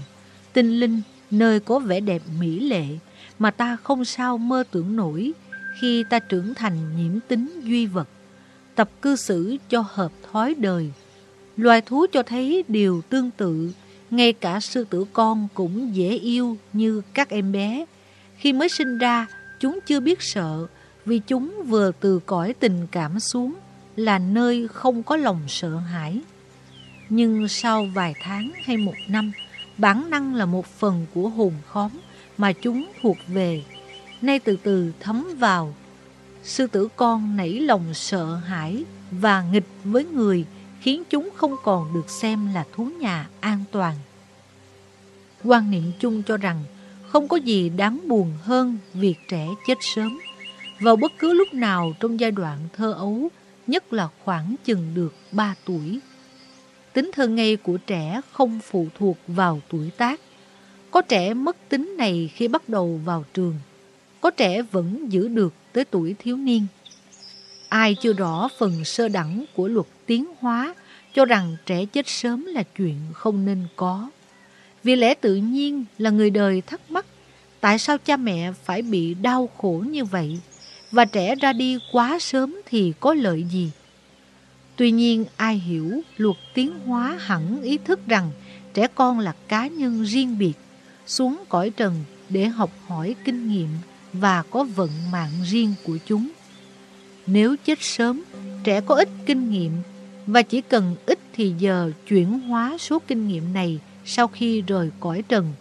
tinh linh, nơi có vẻ đẹp mỹ lệ mà ta không sao mơ tưởng nổi khi ta trưởng thành nhiễm tính duy vật, tập cư xử cho hợp thói đời. Loài thú cho thấy điều tương tự, ngay cả sư tử con cũng dễ yêu như các em bé. Khi mới sinh ra, chúng chưa biết sợ vì chúng vừa từ cõi tình cảm xuống là nơi không có lòng sợ hãi. Nhưng sau vài tháng hay một năm, bản năng là một phần của hồn khóm mà chúng thuộc về, nay từ từ thấm vào. Sư tử con nảy lòng sợ hãi và nghịch với người khiến chúng không còn được xem là thú nhà an toàn. Quan niệm chung cho rằng không có gì đáng buồn hơn việc trẻ chết sớm. Vào bất cứ lúc nào trong giai đoạn thơ ấu, nhất là khoảng chừng được 3 tuổi. Tính thơ ngây của trẻ không phụ thuộc vào tuổi tác. Có trẻ mất tính này khi bắt đầu vào trường. Có trẻ vẫn giữ được tới tuổi thiếu niên. Ai chưa rõ phần sơ đẳng của luật tiến hóa cho rằng trẻ chết sớm là chuyện không nên có. Vì lẽ tự nhiên là người đời thắc mắc tại sao cha mẹ phải bị đau khổ như vậy và trẻ ra đi quá sớm thì có lợi gì. Tuy nhiên ai hiểu luật tiến hóa hẳn ý thức rằng trẻ con là cá nhân riêng biệt, xuống cõi trần để học hỏi kinh nghiệm và có vận mạng riêng của chúng. Nếu chết sớm, trẻ có ít kinh nghiệm và chỉ cần ít thì giờ chuyển hóa số kinh nghiệm này sau khi rời cõi trần,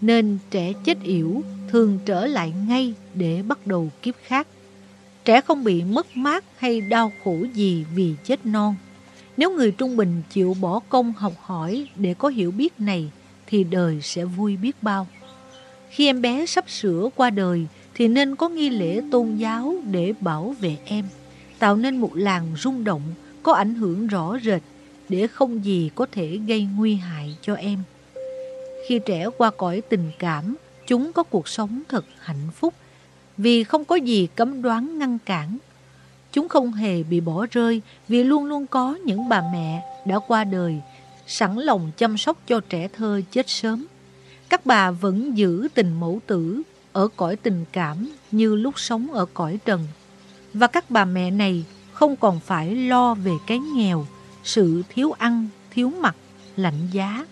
nên trẻ chết yểu thường trở lại ngay để bắt đầu kiếp khác. Trẻ không bị mất mát hay đau khổ gì vì chết non. Nếu người trung bình chịu bỏ công học hỏi để có hiểu biết này, thì đời sẽ vui biết bao. Khi em bé sắp sửa qua đời, thì nên có nghi lễ tôn giáo để bảo vệ em, tạo nên một làng rung động có ảnh hưởng rõ rệt để không gì có thể gây nguy hại cho em. Khi trẻ qua cõi tình cảm, chúng có cuộc sống thật hạnh phúc vì không có gì cấm đoán ngăn cản. Chúng không hề bị bỏ rơi vì luôn luôn có những bà mẹ đã qua đời, sẵn lòng chăm sóc cho trẻ thơ chết sớm. Các bà vẫn giữ tình mẫu tử ở cõi tình cảm như lúc sống ở cõi trần. Và các bà mẹ này không còn phải lo về cái nghèo, sự thiếu ăn, thiếu mặc, lạnh giá.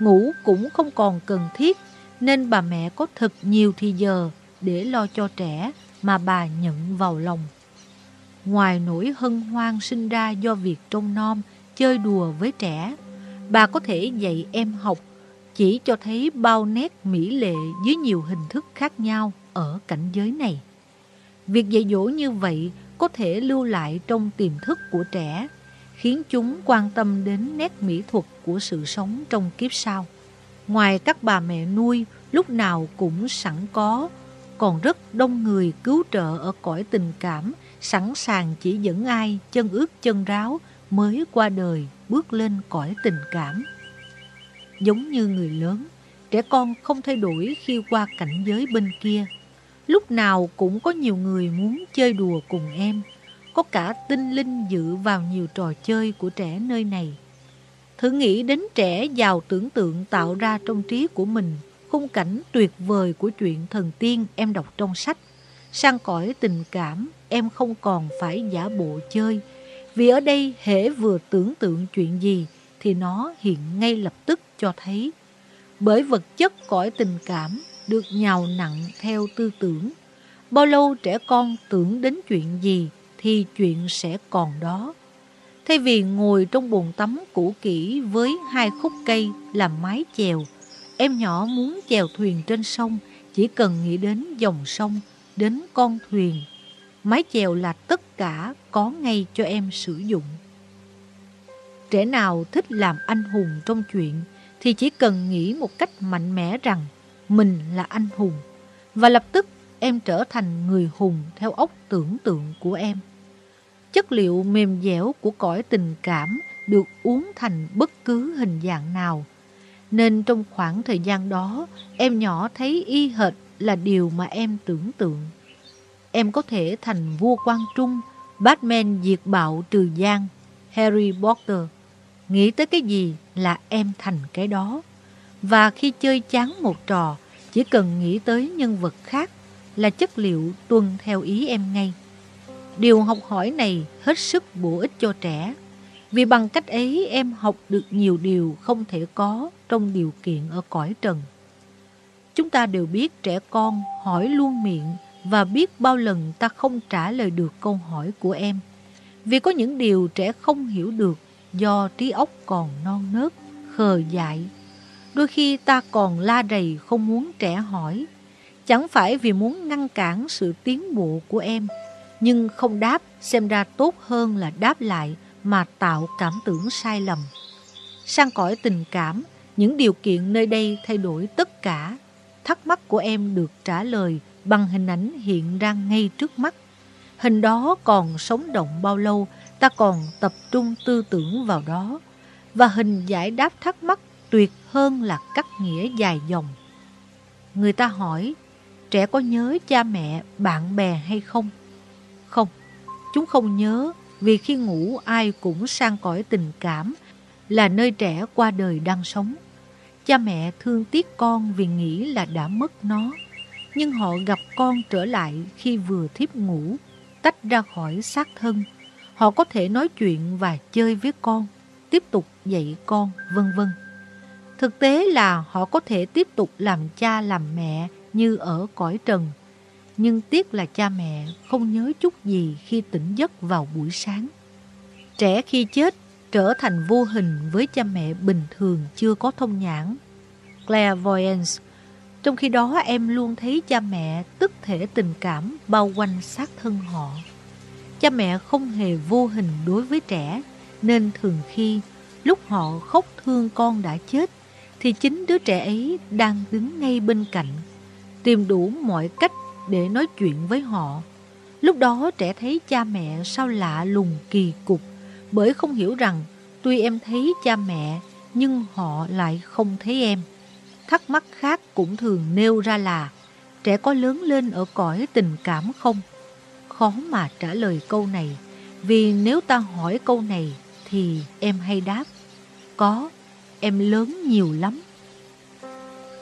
Ngủ cũng không còn cần thiết nên bà mẹ có thật nhiều thì giờ để lo cho trẻ mà bà nhận vào lòng. Ngoài nỗi hân hoan sinh ra do việc trông nom, chơi đùa với trẻ, bà có thể dạy em học chỉ cho thấy bao nét mỹ lệ dưới nhiều hình thức khác nhau ở cảnh giới này. Việc dạy dỗ như vậy có thể lưu lại trong tiềm thức của trẻ, khiến chúng quan tâm đến nét mỹ thuật của sự sống trong kiếp sau. Ngoài các bà mẹ nuôi lúc nào cũng sẵn có, còn rất đông người cứu trợ ở cõi tình cảm, sẵn sàng chỉ dẫn ai chân ướt chân ráo mới qua đời bước lên cõi tình cảm. Giống như người lớn, trẻ con không thay đổi khi qua cảnh giới bên kia. Lúc nào cũng có nhiều người muốn chơi đùa cùng em, có cả tinh linh dự vào nhiều trò chơi của trẻ nơi này. Thử nghĩ đến trẻ giàu tưởng tượng tạo ra trong trí của mình khung cảnh tuyệt vời của chuyện thần tiên em đọc trong sách. Sang cõi tình cảm, em không còn phải giả bộ chơi, vì ở đây hễ vừa tưởng tượng chuyện gì thì nó hiện ngay lập tức cho thấy. Bởi vật chất cõi tình cảm được nhào nặng theo tư tưởng. Bao lâu trẻ con tưởng đến chuyện gì thì chuyện sẽ còn đó. Thay vì ngồi trong bồn tắm cũ kỹ với hai khúc cây làm mái chèo, em nhỏ muốn chèo thuyền trên sông chỉ cần nghĩ đến dòng sông, đến con thuyền. Mái chèo là tất cả có ngay cho em sử dụng. Trẻ nào thích làm anh hùng trong chuyện thì chỉ cần nghĩ một cách mạnh mẽ rằng mình là anh hùng và lập tức em trở thành người hùng theo óc tưởng tượng của em chất liệu mềm dẻo của cõi tình cảm được uống thành bất cứ hình dạng nào. Nên trong khoảng thời gian đó, em nhỏ thấy y hệt là điều mà em tưởng tượng. Em có thể thành vua quang trung, Batman diệt bạo trừ gian, Harry Potter. Nghĩ tới cái gì là em thành cái đó. Và khi chơi chán một trò, chỉ cần nghĩ tới nhân vật khác là chất liệu tuân theo ý em ngay. Điều học hỏi này hết sức bổ ích cho trẻ, vì bằng cách ấy em học được nhiều điều không thể có trong điều kiện ở cõi trần. Chúng ta đều biết trẻ con hỏi luôn miệng và biết bao lần ta không trả lời được câu hỏi của em. Vì có những điều trẻ không hiểu được do trí óc còn non nớt, khờ dại. Đôi khi ta còn la rầy không muốn trẻ hỏi, chẳng phải vì muốn ngăn cản sự tiến bộ của em nhưng không đáp xem ra tốt hơn là đáp lại mà tạo cảm tưởng sai lầm. Sang cõi tình cảm, những điều kiện nơi đây thay đổi tất cả. thắc mắc của em được trả lời bằng hình ảnh hiện ra ngay trước mắt. Hình đó còn sống động bao lâu, ta còn tập trung tư tưởng vào đó. Và hình giải đáp thắc mắc tuyệt hơn là cắt nghĩa dài dòng. Người ta hỏi, trẻ có nhớ cha mẹ, bạn bè hay không? Không, chúng không nhớ vì khi ngủ ai cũng sang cõi tình cảm là nơi trẻ qua đời đang sống. Cha mẹ thương tiếc con vì nghĩ là đã mất nó, nhưng họ gặp con trở lại khi vừa thiếp ngủ, tách ra khỏi xác thân. Họ có thể nói chuyện và chơi với con, tiếp tục dạy con, vân vân. Thực tế là họ có thể tiếp tục làm cha làm mẹ như ở cõi trần. Nhưng tiếc là cha mẹ không nhớ chút gì khi tỉnh giấc vào buổi sáng. Trẻ khi chết trở thành vô hình với cha mẹ bình thường chưa có thông nhãn. Clairvoyance Trong khi đó em luôn thấy cha mẹ tức thể tình cảm bao quanh xác thân họ. Cha mẹ không hề vô hình đối với trẻ, nên thường khi lúc họ khóc thương con đã chết, thì chính đứa trẻ ấy đang đứng ngay bên cạnh, tìm đủ mọi cách để nói chuyện với họ. Lúc đó trẻ thấy cha mẹ sao lạ lùng kỳ cục, bởi không hiểu rằng tuy em thấy cha mẹ nhưng họ lại không thấy em. Thắc mắc khác cũng thường nêu ra là trẻ có lớn lên ở cõi tình cảm không? Khó mà trả lời câu này vì nếu ta hỏi câu này thì em hay đáp Có, em lớn nhiều lắm.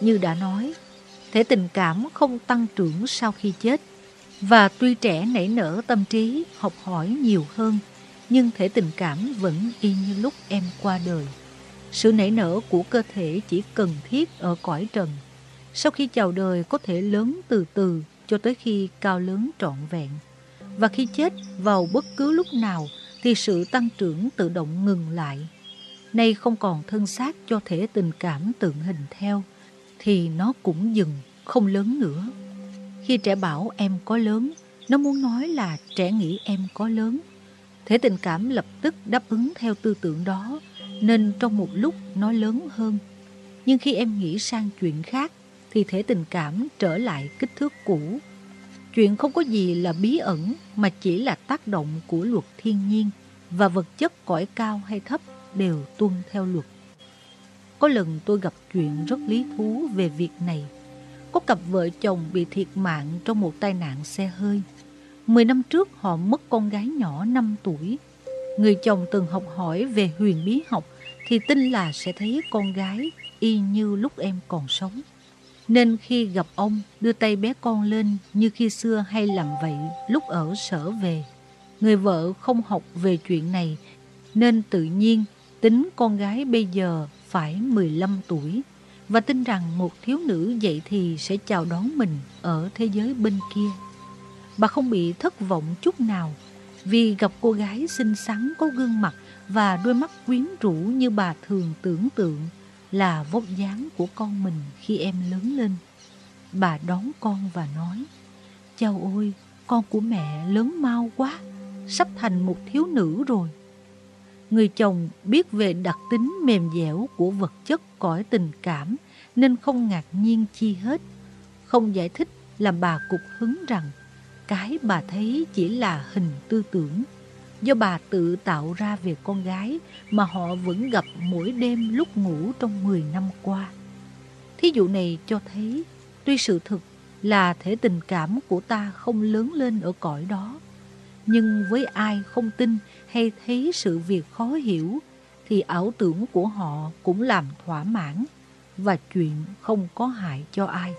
Như đã nói, thể tình cảm không tăng trưởng sau khi chết và tuy trẻ nảy nở tâm trí học hỏi nhiều hơn nhưng thể tình cảm vẫn y như lúc em qua đời. Sự nảy nở của cơ thể chỉ cần thiết ở cõi trần. Sau khi chào đời có thể lớn từ từ cho tới khi cao lớn trọn vẹn. Và khi chết vào bất cứ lúc nào thì sự tăng trưởng tự động ngừng lại. Nay không còn thân xác cho thể tình cảm tượng hình theo, thì nó cũng dừng, không lớn nữa. Khi trẻ bảo em có lớn, nó muốn nói là trẻ nghĩ em có lớn Thể tình cảm lập tức đáp ứng theo tư tưởng đó, nên trong một lúc nó lớn hơn. Nhưng khi em nghĩ sang chuyện khác, thì thể tình cảm trở lại kích thước cũ. Chuyện không có gì là bí ẩn mà chỉ là tác động của luật thiên nhiên và vật chất cõi cao hay thấp đều tuân theo luật. Có lần tôi gặp chuyện rất lý thú về việc này. Có cặp vợ chồng bị thiệt mạng trong một tai nạn xe hơi. Mười năm trước họ mất con gái nhỏ 5 tuổi. Người chồng từng học hỏi về huyền bí học thì tin là sẽ thấy con gái y như lúc em còn sống. Nên khi gặp ông, đưa tay bé con lên như khi xưa hay làm vậy lúc ở sở về. Người vợ không học về chuyện này nên tự nhiên tính con gái bây giờ phải 15 tuổi và tin rằng một thiếu nữ vậy thì sẽ chào đón mình ở thế giới bên kia. Bà không bị thất vọng chút nào vì gặp cô gái xinh xắn có gương mặt và đôi mắt quyến rũ như bà thường tưởng tượng là vóc dáng của con mình khi em lớn lên. Bà đón con và nói, Chào ôi, con của mẹ lớn mau quá, sắp thành một thiếu nữ rồi. Người chồng biết về đặc tính mềm dẻo của vật chất cõi tình cảm nên không ngạc nhiên chi hết. Không giải thích làm bà cục hứng rằng cái bà thấy chỉ là hình tư tưởng do bà tự tạo ra về con gái mà họ vẫn gặp mỗi đêm lúc ngủ trong 10 năm qua. Thí dụ này cho thấy tuy sự thực là thể tình cảm của ta không lớn lên ở cõi đó, nhưng với ai không tin hay thấy sự việc khó hiểu thì ảo tưởng của họ cũng làm thỏa mãn và chuyện không có hại cho ai.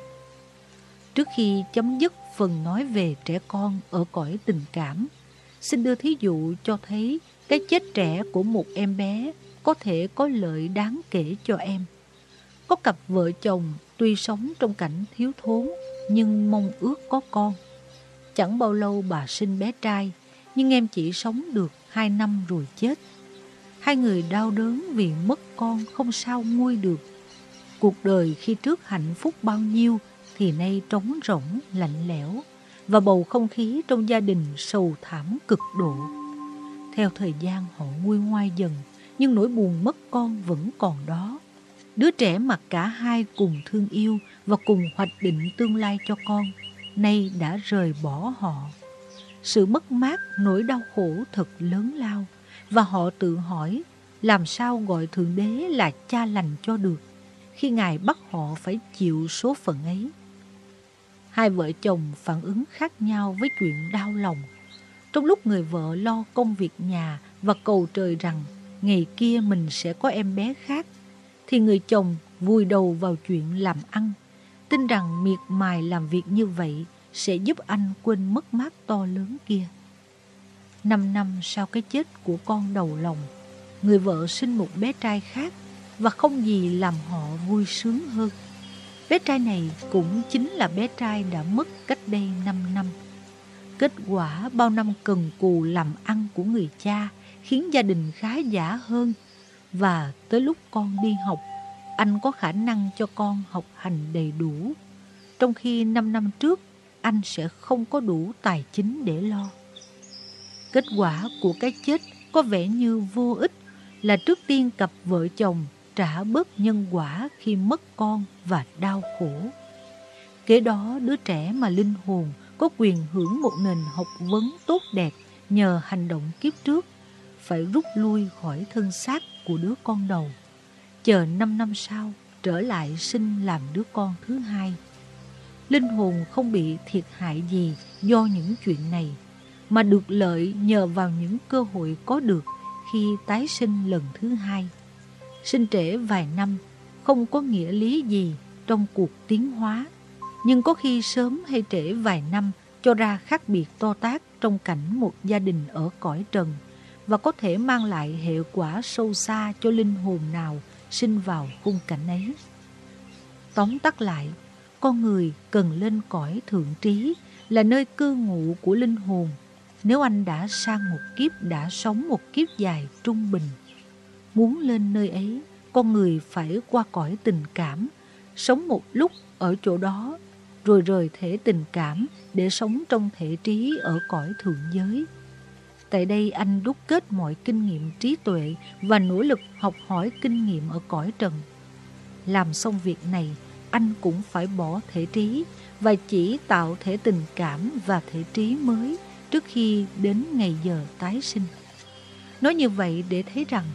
Trước khi chấm dứt phần nói về trẻ con ở cõi tình cảm, xin đưa thí dụ cho thấy cái chết trẻ của một em bé có thể có lợi đáng kể cho em. Có cặp vợ chồng tuy sống trong cảnh thiếu thốn nhưng mong ước có con. Chẳng bao lâu bà sinh bé trai, nhưng em chỉ sống được hai năm rồi chết. Hai người đau đớn vì mất con không sao nguôi được. Cuộc đời khi trước hạnh phúc bao nhiêu thì nay trống rỗng, lạnh lẽo và bầu không khí trong gia đình sầu thảm cực độ. Theo thời gian họ nguôi ngoai dần, nhưng nỗi buồn mất con vẫn còn đó. Đứa trẻ mà cả hai cùng thương yêu và cùng hoạch định tương lai cho con, nay đã rời bỏ họ. Sự mất mát, nỗi đau khổ thật lớn lao và họ tự hỏi làm sao gọi Thượng Đế là cha lành cho được khi Ngài bắt họ phải chịu số phận ấy. Hai vợ chồng phản ứng khác nhau với chuyện đau lòng. Trong lúc người vợ lo công việc nhà và cầu trời rằng ngày kia mình sẽ có em bé khác, thì người chồng vùi đầu vào chuyện làm ăn, tin rằng miệt mài làm việc như vậy sẽ giúp anh quên mất mát to lớn kia. Năm năm sau cái chết của con đầu lòng, người vợ sinh một bé trai khác và không gì làm họ vui sướng hơn. Bé trai này cũng chính là bé trai đã mất cách đây 5 năm. Kết quả bao năm cần cù làm ăn của người cha khiến gia đình khá giả hơn và tới lúc con đi học, anh có khả năng cho con học hành đầy đủ. Trong khi 5 năm trước, anh sẽ không có đủ tài chính để lo. Kết quả của cái chết có vẻ như vô ích là trước tiên cặp vợ chồng trả bớt nhân quả khi mất con và đau khổ. Kế đó, đứa trẻ mà linh hồn có quyền hưởng một nền học vấn tốt đẹp nhờ hành động kiếp trước phải rút lui khỏi thân xác của đứa con đầu. Chờ 5 năm sau, trở lại sinh làm đứa con thứ hai. Linh hồn không bị thiệt hại gì do những chuyện này mà được lợi nhờ vào những cơ hội có được khi tái sinh lần thứ hai. Sinh trễ vài năm không có nghĩa lý gì trong cuộc tiến hóa, nhưng có khi sớm hay trễ vài năm cho ra khác biệt to tác trong cảnh một gia đình ở cõi trần và có thể mang lại hệ quả sâu xa cho linh hồn nào sinh vào khung cảnh ấy. Tóm tắt lại, con người cần lên cõi thượng trí là nơi cư ngụ của linh hồn nếu anh đã sang một kiếp đã sống một kiếp dài trung bình. Muốn lên nơi ấy, con người phải qua cõi tình cảm, sống một lúc ở chỗ đó, rồi rời thể tình cảm để sống trong thể trí ở cõi thượng giới. Tại đây anh đúc kết mọi kinh nghiệm trí tuệ và nỗ lực học hỏi kinh nghiệm ở cõi trần. Làm xong việc này, anh cũng phải bỏ thể trí và chỉ tạo thể tình cảm và thể trí mới trước khi đến ngày giờ tái sinh. Nói như vậy để thấy rằng,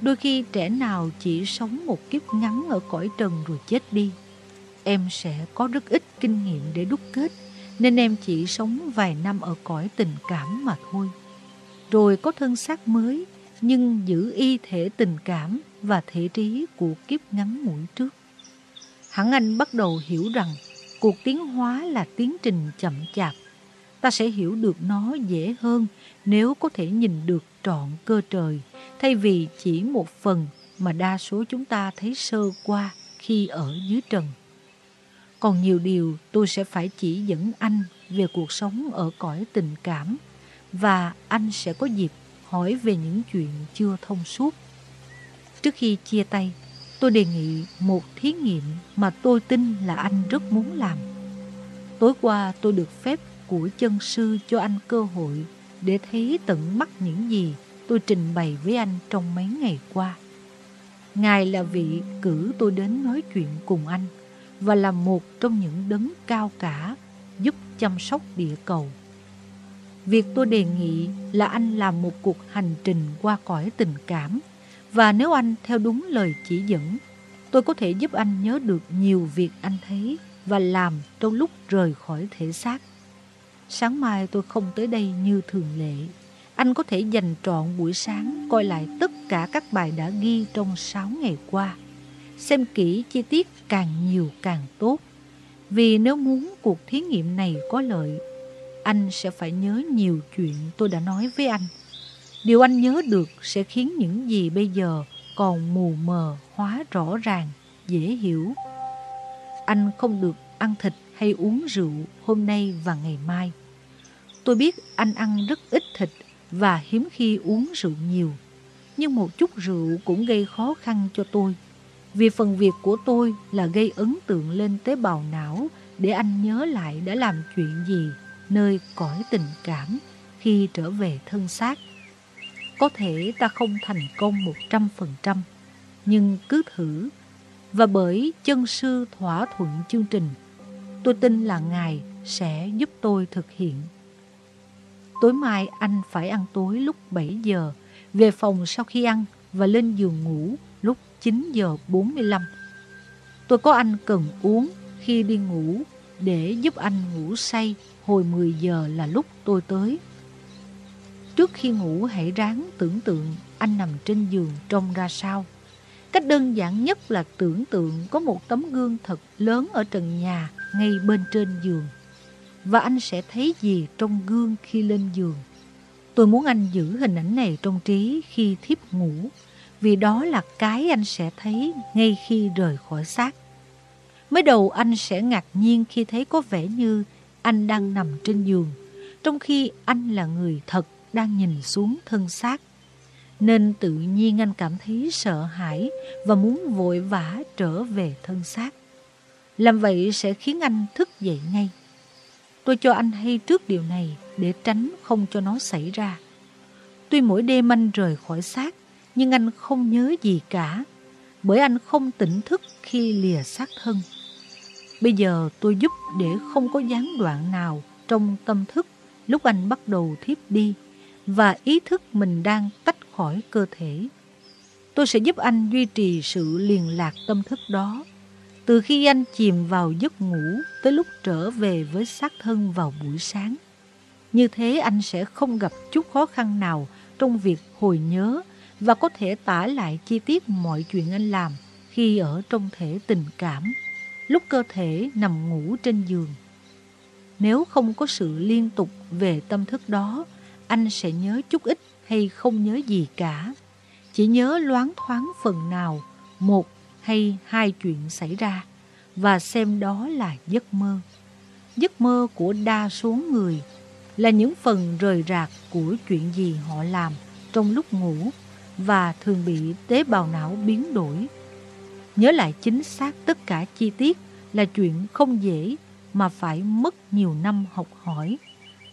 đôi khi trẻ nào chỉ sống một kiếp ngắn ở cõi trần rồi chết đi. Em sẽ có rất ít kinh nghiệm để đúc kết, nên em chỉ sống vài năm ở cõi tình cảm mà thôi. Rồi có thân xác mới, nhưng giữ y thể tình cảm và thể trí của kiếp ngắn ngủi trước. Hẳn anh bắt đầu hiểu rằng cuộc tiến hóa là tiến trình chậm chạp ta sẽ hiểu được nó dễ hơn nếu có thể nhìn được trọn cơ trời, thay vì chỉ một phần mà đa số chúng ta thấy sơ qua khi ở dưới trần. Còn nhiều điều tôi sẽ phải chỉ dẫn anh về cuộc sống ở cõi tình cảm và anh sẽ có dịp hỏi về những chuyện chưa thông suốt. Trước khi chia tay, tôi đề nghị một thí nghiệm mà tôi tin là anh rất muốn làm. Tối qua tôi được phép của chân sư cho anh cơ hội để thấy tận mắt những gì tôi trình bày với anh trong mấy ngày qua. Ngài là vị cử tôi đến nói chuyện cùng anh và là một trong những đấng cao cả giúp chăm sóc địa cầu. Việc tôi đề nghị là anh làm một cuộc hành trình qua cõi tình cảm và nếu anh theo đúng lời chỉ dẫn, tôi có thể giúp anh nhớ được nhiều việc anh thấy và làm trong lúc rời khỏi thể xác. Sáng mai tôi không tới đây như thường lệ. Anh có thể dành trọn buổi sáng coi lại tất cả các bài đã ghi trong 6 ngày qua. Xem kỹ chi tiết càng nhiều càng tốt. Vì nếu muốn cuộc thí nghiệm này có lợi, anh sẽ phải nhớ nhiều chuyện tôi đã nói với anh. Điều anh nhớ được sẽ khiến những gì bây giờ còn mù mờ hóa rõ ràng, dễ hiểu. Anh không được ăn thịt hay uống rượu hôm nay và ngày mai. Tôi biết anh ăn rất ít thịt và hiếm khi uống rượu nhiều. Nhưng một chút rượu cũng gây khó khăn cho tôi. Vì phần việc của tôi là gây ấn tượng lên tế bào não để anh nhớ lại đã làm chuyện gì nơi cõi tình cảm khi trở về thân xác. Có thể ta không thành công một trăm phần trăm, nhưng cứ thử. và bởi chân sư thỏa thuận chương trình. Tôi tin là Ngài sẽ giúp tôi thực hiện. Tối mai anh phải ăn tối lúc 7 giờ, về phòng sau khi ăn và lên giường ngủ lúc 9 giờ 45. Tôi có anh cần uống khi đi ngủ để giúp anh ngủ say hồi 10 giờ là lúc tôi tới. Trước khi ngủ hãy ráng tưởng tượng anh nằm trên giường trông ra sao. Cách đơn giản nhất là tưởng tượng có một tấm gương thật lớn ở trần nhà ngay bên trên giường. Và anh sẽ thấy gì trong gương khi lên giường. Tôi muốn anh giữ hình ảnh này trong trí khi thiếp ngủ, vì đó là cái anh sẽ thấy ngay khi rời khỏi xác. Mới đầu anh sẽ ngạc nhiên khi thấy có vẻ như anh đang nằm trên giường, trong khi anh là người thật đang nhìn xuống thân xác. Nên tự nhiên anh cảm thấy sợ hãi và muốn vội vã trở về thân xác. Làm vậy sẽ khiến anh thức dậy ngay. Tôi cho anh hay trước điều này để tránh không cho nó xảy ra. Tuy mỗi đêm anh rời khỏi xác, nhưng anh không nhớ gì cả, bởi anh không tỉnh thức khi lìa xác thân. Bây giờ tôi giúp để không có gián đoạn nào trong tâm thức lúc anh bắt đầu thiếp đi và ý thức mình đang tách khỏi cơ thể. Tôi sẽ giúp anh duy trì sự liên lạc tâm thức đó từ khi anh chìm vào giấc ngủ tới lúc trở về với xác thân vào buổi sáng. Như thế anh sẽ không gặp chút khó khăn nào trong việc hồi nhớ và có thể tả lại chi tiết mọi chuyện anh làm khi ở trong thể tình cảm, lúc cơ thể nằm ngủ trên giường. Nếu không có sự liên tục về tâm thức đó, anh sẽ nhớ chút ít hay không nhớ gì cả. Chỉ nhớ loáng thoáng phần nào, một hay hai chuyện xảy ra, và xem đó là giấc mơ. Giấc mơ của đa số người là những phần rời rạc của chuyện gì họ làm trong lúc ngủ và thường bị tế bào não biến đổi. Nhớ lại chính xác tất cả chi tiết là chuyện không dễ mà phải mất nhiều năm học hỏi,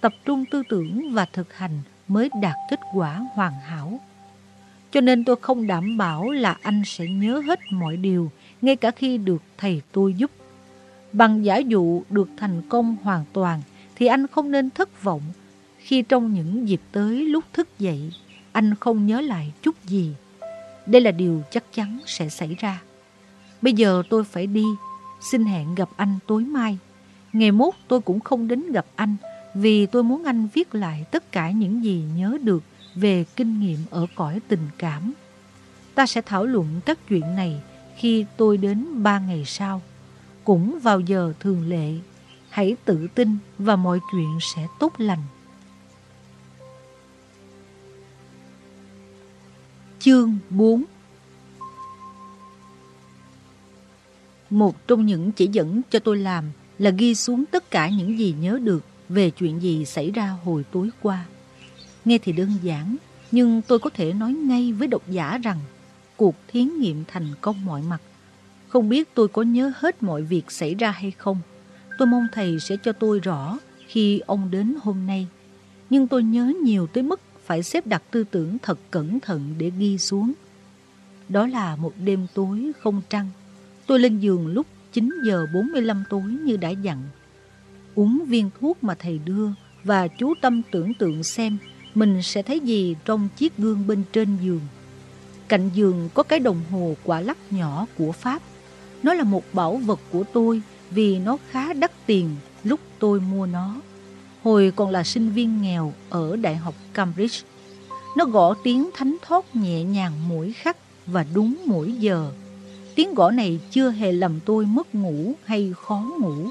tập trung tư tưởng và thực hành mới đạt kết quả hoàn hảo. Cho nên tôi không đảm bảo là anh sẽ nhớ hết mọi điều, ngay cả khi được thầy tôi giúp. Bằng giả dụ được thành công hoàn toàn, thì anh không nên thất vọng khi trong những dịp tới lúc thức dậy, anh không nhớ lại chút gì. Đây là điều chắc chắn sẽ xảy ra. Bây giờ tôi phải đi, xin hẹn gặp anh tối mai. Ngày mốt tôi cũng không đến gặp anh vì tôi muốn anh viết lại tất cả những gì nhớ được về kinh nghiệm ở cõi tình cảm. Ta sẽ thảo luận các chuyện này khi tôi đến ba ngày sau. Cũng vào giờ thường lệ, hãy tự tin và mọi chuyện sẽ tốt lành. Chương 4 Một trong những chỉ dẫn cho tôi làm là ghi xuống tất cả những gì nhớ được về chuyện gì xảy ra hồi tối qua. Nghe thì đơn giản, nhưng tôi có thể nói ngay với độc giả rằng cuộc thí nghiệm thành công mọi mặt. Không biết tôi có nhớ hết mọi việc xảy ra hay không. Tôi mong thầy sẽ cho tôi rõ khi ông đến hôm nay. Nhưng tôi nhớ nhiều tới mức phải xếp đặt tư tưởng thật cẩn thận để ghi xuống. Đó là một đêm tối không trăng. Tôi lên giường lúc 9 giờ 45 tối như đã dặn. Uống viên thuốc mà thầy đưa và chú tâm tưởng tượng xem mình sẽ thấy gì trong chiếc gương bên trên giường. Cạnh giường có cái đồng hồ quả lắc nhỏ của Pháp. Nó là một bảo vật của tôi vì nó khá đắt tiền lúc tôi mua nó. Hồi còn là sinh viên nghèo ở Đại học Cambridge. Nó gõ tiếng thánh thót nhẹ nhàng mỗi khắc và đúng mỗi giờ. Tiếng gõ này chưa hề làm tôi mất ngủ hay khó ngủ.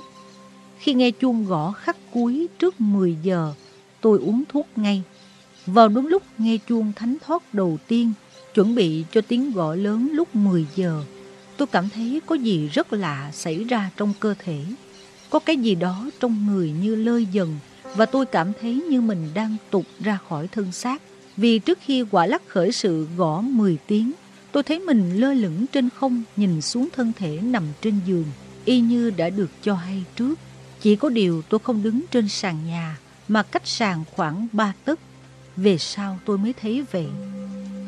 Khi nghe chuông gõ khắc cuối trước 10 giờ, tôi uống thuốc ngay. Vào đúng lúc nghe chuông thánh thoát đầu tiên, chuẩn bị cho tiếng gõ lớn lúc 10 giờ, tôi cảm thấy có gì rất lạ xảy ra trong cơ thể. Có cái gì đó trong người như lơi dần và tôi cảm thấy như mình đang tụt ra khỏi thân xác. Vì trước khi quả lắc khởi sự gõ 10 tiếng, tôi thấy mình lơ lửng trên không nhìn xuống thân thể nằm trên giường, y như đã được cho hay trước. Chỉ có điều tôi không đứng trên sàn nhà, mà cách sàn khoảng 3 tấc. Về sau tôi mới thấy vậy.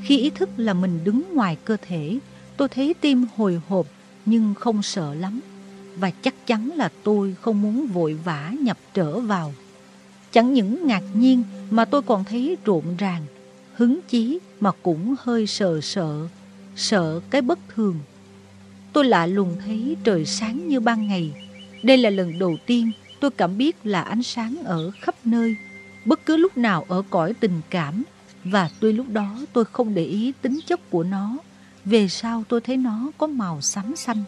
Khi ý thức là mình đứng ngoài cơ thể, tôi thấy tim hồi hộp nhưng không sợ lắm. Và chắc chắn là tôi không muốn vội vã nhập trở vào. Chẳng những ngạc nhiên mà tôi còn thấy rộn ràng, hứng chí mà cũng hơi sợ sợ, sợ cái bất thường. Tôi lạ lùng thấy trời sáng như ban ngày. Đây là lần đầu tiên tôi cảm biết là ánh sáng ở khắp nơi, bất cứ lúc nào ở cõi tình cảm. Và tuy lúc đó tôi không để ý tính chất của nó, về sau tôi thấy nó có màu xám xanh.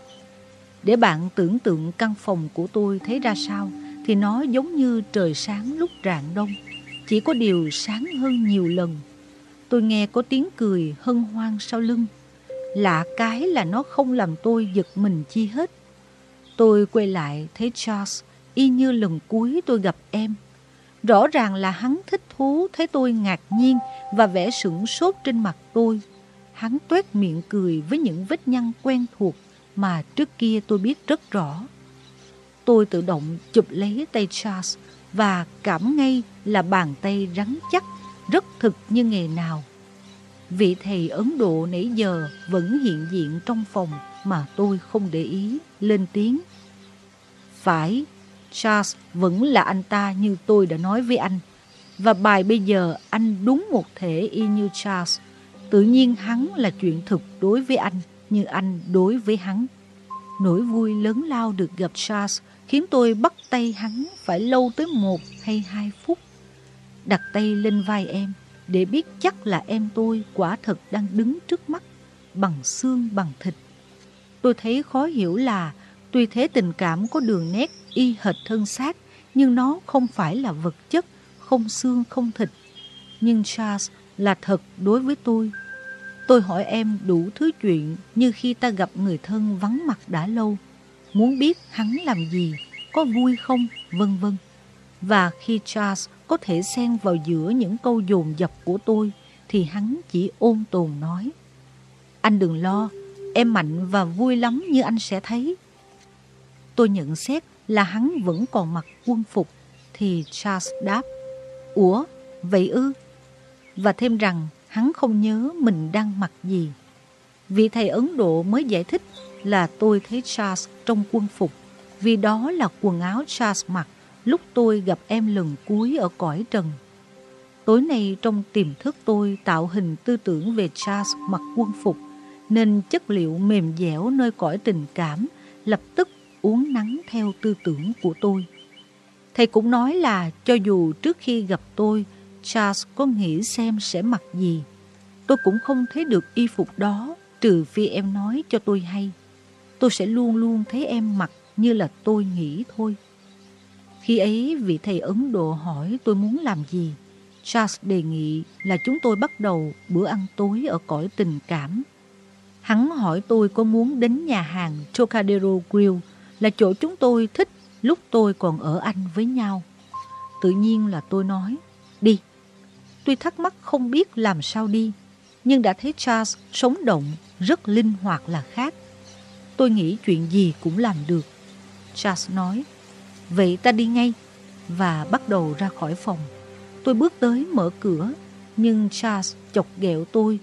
Để bạn tưởng tượng căn phòng của tôi thấy ra sao, thì nó giống như trời sáng lúc rạng đông, chỉ có điều sáng hơn nhiều lần. Tôi nghe có tiếng cười hân hoan sau lưng. Lạ cái là nó không làm tôi giật mình chi hết. Tôi quay lại thấy Charles y như lần cuối tôi gặp em. Rõ ràng là hắn thích thú thấy tôi ngạc nhiên và vẻ sửng sốt trên mặt tôi. Hắn tuét miệng cười với những vết nhăn quen thuộc mà trước kia tôi biết rất rõ. Tôi tự động chụp lấy tay Charles và cảm ngay là bàn tay rắn chắc, rất thực như ngày nào. Vị thầy Ấn Độ nãy giờ vẫn hiện diện trong phòng mà tôi không để ý, lên tiếng. Phải, Charles vẫn là anh ta như tôi đã nói với anh. Và bài bây giờ anh đúng một thể y như Charles. Tự nhiên hắn là chuyện thực đối với anh như anh đối với hắn. Nỗi vui lớn lao được gặp Charles khiến tôi bắt tay hắn phải lâu tới một hay hai phút. Đặt tay lên vai em để biết chắc là em tôi quả thật đang đứng trước mắt, bằng xương bằng thịt. Tôi thấy khó hiểu là tuy thế tình cảm có đường nét y hệt thân xác, nhưng nó không phải là vật chất, không xương không thịt. Nhưng Charles là thật đối với tôi. Tôi hỏi em đủ thứ chuyện như khi ta gặp người thân vắng mặt đã lâu muốn biết hắn làm gì, có vui không, vân vân. Và khi Charles có thể xen vào giữa những câu dồn dập của tôi, thì hắn chỉ ôn tồn nói. Anh đừng lo, em mạnh và vui lắm như anh sẽ thấy. Tôi nhận xét là hắn vẫn còn mặc quân phục, thì Charles đáp, Ủa, vậy ư? Và thêm rằng hắn không nhớ mình đang mặc gì. Vị thầy Ấn Độ mới giải thích là tôi thấy Charles trong quân phục, vì đó là quần áo Charles mặc lúc tôi gặp em lần cuối ở cõi trần. Tối nay trong tiềm thức tôi tạo hình tư tưởng về Charles mặc quân phục, nên chất liệu mềm dẻo nơi cõi tình cảm lập tức uốn nắng theo tư tưởng của tôi. Thầy cũng nói là cho dù trước khi gặp tôi, Charles có nghĩ xem sẽ mặc gì, tôi cũng không thấy được y phục đó trừ phi em nói cho tôi hay tôi sẽ luôn luôn thấy em mặc như là tôi nghĩ thôi. Khi ấy vị thầy Ấn Độ hỏi tôi muốn làm gì, Charles đề nghị là chúng tôi bắt đầu bữa ăn tối ở cõi tình cảm. Hắn hỏi tôi có muốn đến nhà hàng Trocadero Grill là chỗ chúng tôi thích lúc tôi còn ở Anh với nhau. Tự nhiên là tôi nói, đi. Tôi thắc mắc không biết làm sao đi, nhưng đã thấy Charles sống động, rất linh hoạt là khác. Tôi nghĩ chuyện gì cũng làm được. Charles nói, vậy ta đi ngay, và bắt đầu ra khỏi phòng. Tôi bước tới mở cửa, nhưng Charles chọc ghẹo tôi.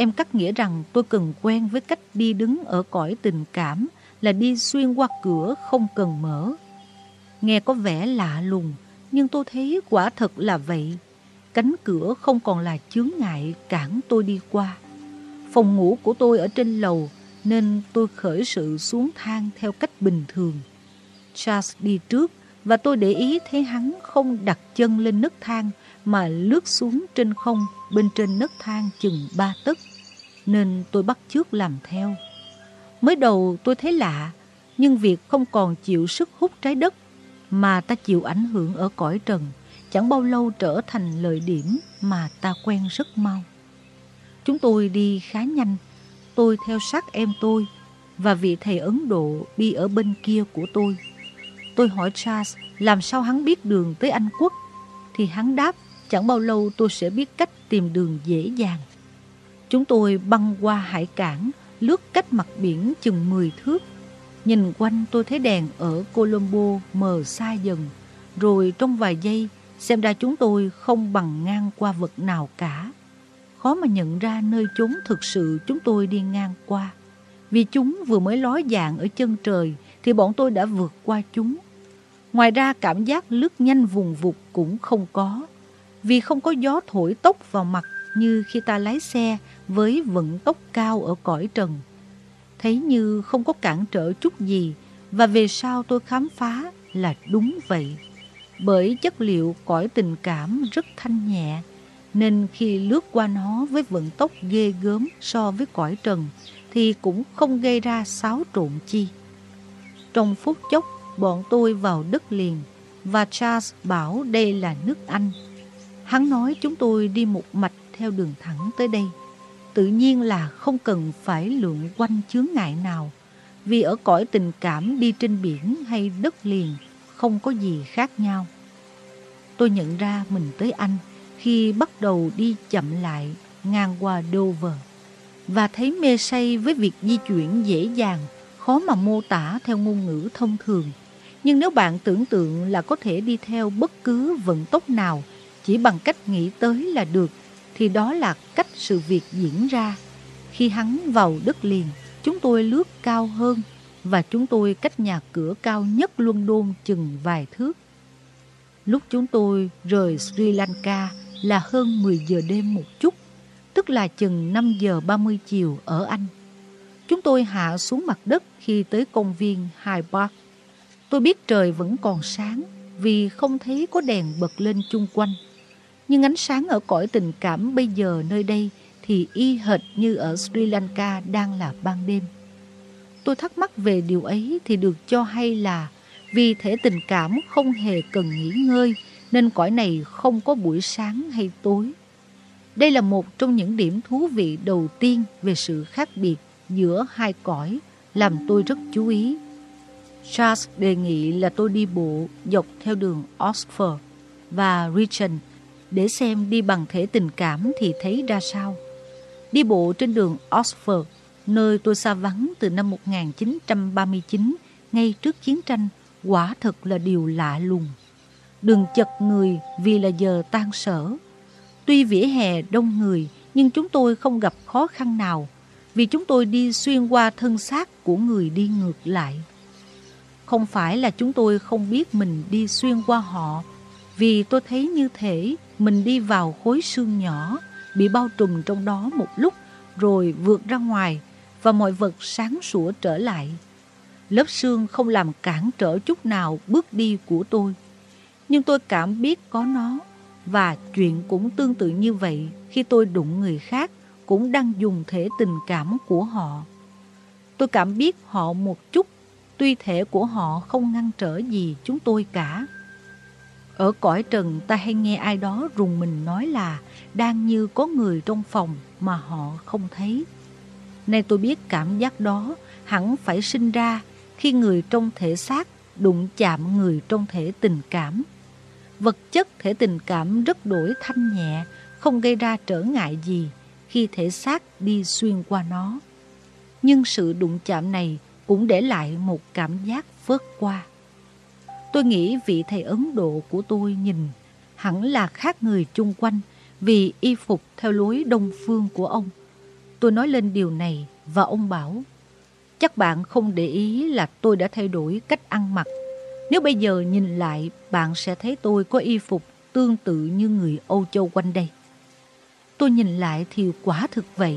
Em cắt nghĩa rằng tôi cần quen với cách đi đứng ở cõi tình cảm là đi xuyên qua cửa không cần mở. Nghe có vẻ lạ lùng, nhưng tôi thấy quả thật là vậy. Cánh cửa không còn là chướng ngại cản tôi đi qua. Phòng ngủ của tôi ở trên lầu nên tôi khởi sự xuống thang theo cách bình thường. Charles đi trước và tôi để ý thấy hắn không đặt chân lên nấc thang mà lướt xuống trên không bên trên nấc thang chừng ba tấc nên tôi bắt chước làm theo. Mới đầu tôi thấy lạ, nhưng việc không còn chịu sức hút trái đất mà ta chịu ảnh hưởng ở cõi trần chẳng bao lâu trở thành lợi điểm mà ta quen rất mau. Chúng tôi đi khá nhanh tôi theo sát em tôi và vị thầy Ấn Độ đi ở bên kia của tôi. Tôi hỏi Charles làm sao hắn biết đường tới Anh Quốc thì hắn đáp chẳng bao lâu tôi sẽ biết cách tìm đường dễ dàng. Chúng tôi băng qua hải cảng, lướt cách mặt biển chừng 10 thước. Nhìn quanh tôi thấy đèn ở Colombo mờ xa dần, rồi trong vài giây xem ra chúng tôi không bằng ngang qua vật nào cả khó mà nhận ra nơi chốn thực sự chúng tôi đi ngang qua. Vì chúng vừa mới ló dạng ở chân trời thì bọn tôi đã vượt qua chúng. Ngoài ra cảm giác lướt nhanh vùng vụt cũng không có. Vì không có gió thổi tốc vào mặt như khi ta lái xe với vận tốc cao ở cõi trần. Thấy như không có cản trở chút gì và về sau tôi khám phá là đúng vậy. Bởi chất liệu cõi tình cảm rất thanh nhẹ, nên khi lướt qua nó với vận tốc ghê gớm so với cõi trần, thì cũng không gây ra xáo trộn chi. Trong phút chốc, bọn tôi vào đất liền, và Charles bảo đây là nước Anh. Hắn nói chúng tôi đi một mạch theo đường thẳng tới đây. Tự nhiên là không cần phải lượn quanh chướng ngại nào, vì ở cõi tình cảm đi trên biển hay đất liền không có gì khác nhau. Tôi nhận ra mình tới Anh khi bắt đầu đi chậm lại ngang qua Dover và thấy mê say với việc di chuyển dễ dàng, khó mà mô tả theo ngôn ngữ thông thường. Nhưng nếu bạn tưởng tượng là có thể đi theo bất cứ vận tốc nào chỉ bằng cách nghĩ tới là được, thì đó là cách sự việc diễn ra. Khi hắn vào đất liền, chúng tôi lướt cao hơn và chúng tôi cách nhà cửa cao nhất luân đôn chừng vài thước. Lúc chúng tôi rời Sri Lanka là hơn 10 giờ đêm một chút, tức là chừng 5 giờ 30 chiều ở Anh. Chúng tôi hạ xuống mặt đất khi tới công viên Hyde Park. Tôi biết trời vẫn còn sáng vì không thấy có đèn bật lên chung quanh. Nhưng ánh sáng ở cõi tình cảm bây giờ nơi đây thì y hệt như ở Sri Lanka đang là ban đêm. Tôi thắc mắc về điều ấy thì được cho hay là vì thể tình cảm không hề cần nghỉ ngơi nên cõi này không có buổi sáng hay tối. Đây là một trong những điểm thú vị đầu tiên về sự khác biệt giữa hai cõi, làm tôi rất chú ý. Charles đề nghị là tôi đi bộ dọc theo đường Oxford và Regent để xem đi bằng thể tình cảm thì thấy ra sao. Đi bộ trên đường Oxford, nơi tôi xa vắng từ năm 1939 ngay trước chiến tranh, quả thật là điều lạ lùng. Đường chật người vì là giờ tan sở. Tuy vỉa hè đông người, nhưng chúng tôi không gặp khó khăn nào vì chúng tôi đi xuyên qua thân xác của người đi ngược lại. Không phải là chúng tôi không biết mình đi xuyên qua họ, vì tôi thấy như thể mình đi vào khối xương nhỏ, bị bao trùm trong đó một lúc, rồi vượt ra ngoài và mọi vật sáng sủa trở lại. Lớp xương không làm cản trở chút nào bước đi của tôi. Nhưng tôi cảm biết có nó, và chuyện cũng tương tự như vậy khi tôi đụng người khác cũng đang dùng thể tình cảm của họ. Tôi cảm biết họ một chút, tuy thể của họ không ngăn trở gì chúng tôi cả. Ở cõi trần ta hay nghe ai đó rùng mình nói là đang như có người trong phòng mà họ không thấy. Nay tôi biết cảm giác đó hẳn phải sinh ra khi người trong thể xác đụng chạm người trong thể tình cảm. Vật chất thể tình cảm rất đổi thanh nhẹ, không gây ra trở ngại gì khi thể xác đi xuyên qua nó. Nhưng sự đụng chạm này cũng để lại một cảm giác vớt qua. Tôi nghĩ vị thầy Ấn Độ của tôi nhìn hẳn là khác người chung quanh vì y phục theo lối đông phương của ông. Tôi nói lên điều này và ông bảo Chắc bạn không để ý là tôi đã thay đổi cách ăn mặc. Nếu bây giờ nhìn lại, bạn sẽ thấy tôi có y phục tương tự như người Âu Châu quanh đây. Tôi nhìn lại thì quả thực vậy.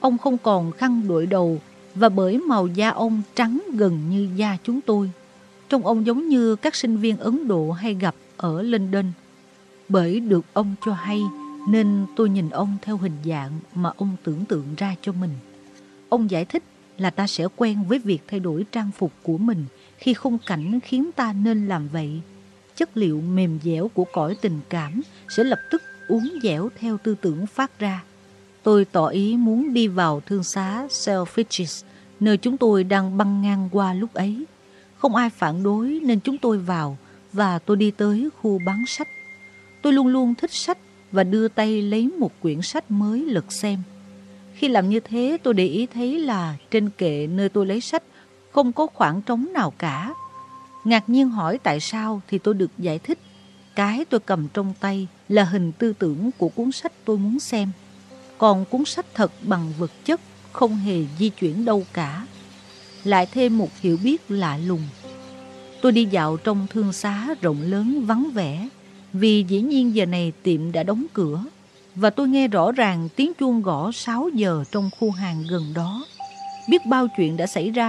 Ông không còn khăn đội đầu và bởi màu da ông trắng gần như da chúng tôi. Trông ông giống như các sinh viên Ấn Độ hay gặp ở London. Bởi được ông cho hay nên tôi nhìn ông theo hình dạng mà ông tưởng tượng ra cho mình. Ông giải thích là ta sẽ quen với việc thay đổi trang phục của mình khi khung cảnh khiến ta nên làm vậy. Chất liệu mềm dẻo của cõi tình cảm sẽ lập tức uốn dẻo theo tư tưởng phát ra. Tôi tỏ ý muốn đi vào thương xá Selfridges, nơi chúng tôi đang băng ngang qua lúc ấy. Không ai phản đối nên chúng tôi vào và tôi đi tới khu bán sách. Tôi luôn luôn thích sách và đưa tay lấy một quyển sách mới lật xem. Khi làm như thế, tôi để ý thấy là trên kệ nơi tôi lấy sách không có khoảng trống nào cả. Ngạc nhiên hỏi tại sao thì tôi được giải thích. Cái tôi cầm trong tay là hình tư tưởng của cuốn sách tôi muốn xem. Còn cuốn sách thật bằng vật chất không hề di chuyển đâu cả. Lại thêm một hiểu biết lạ lùng. Tôi đi dạo trong thương xá rộng lớn vắng vẻ, vì dĩ nhiên giờ này tiệm đã đóng cửa, và tôi nghe rõ ràng tiếng chuông gõ 6 giờ trong khu hàng gần đó. Biết bao chuyện đã xảy ra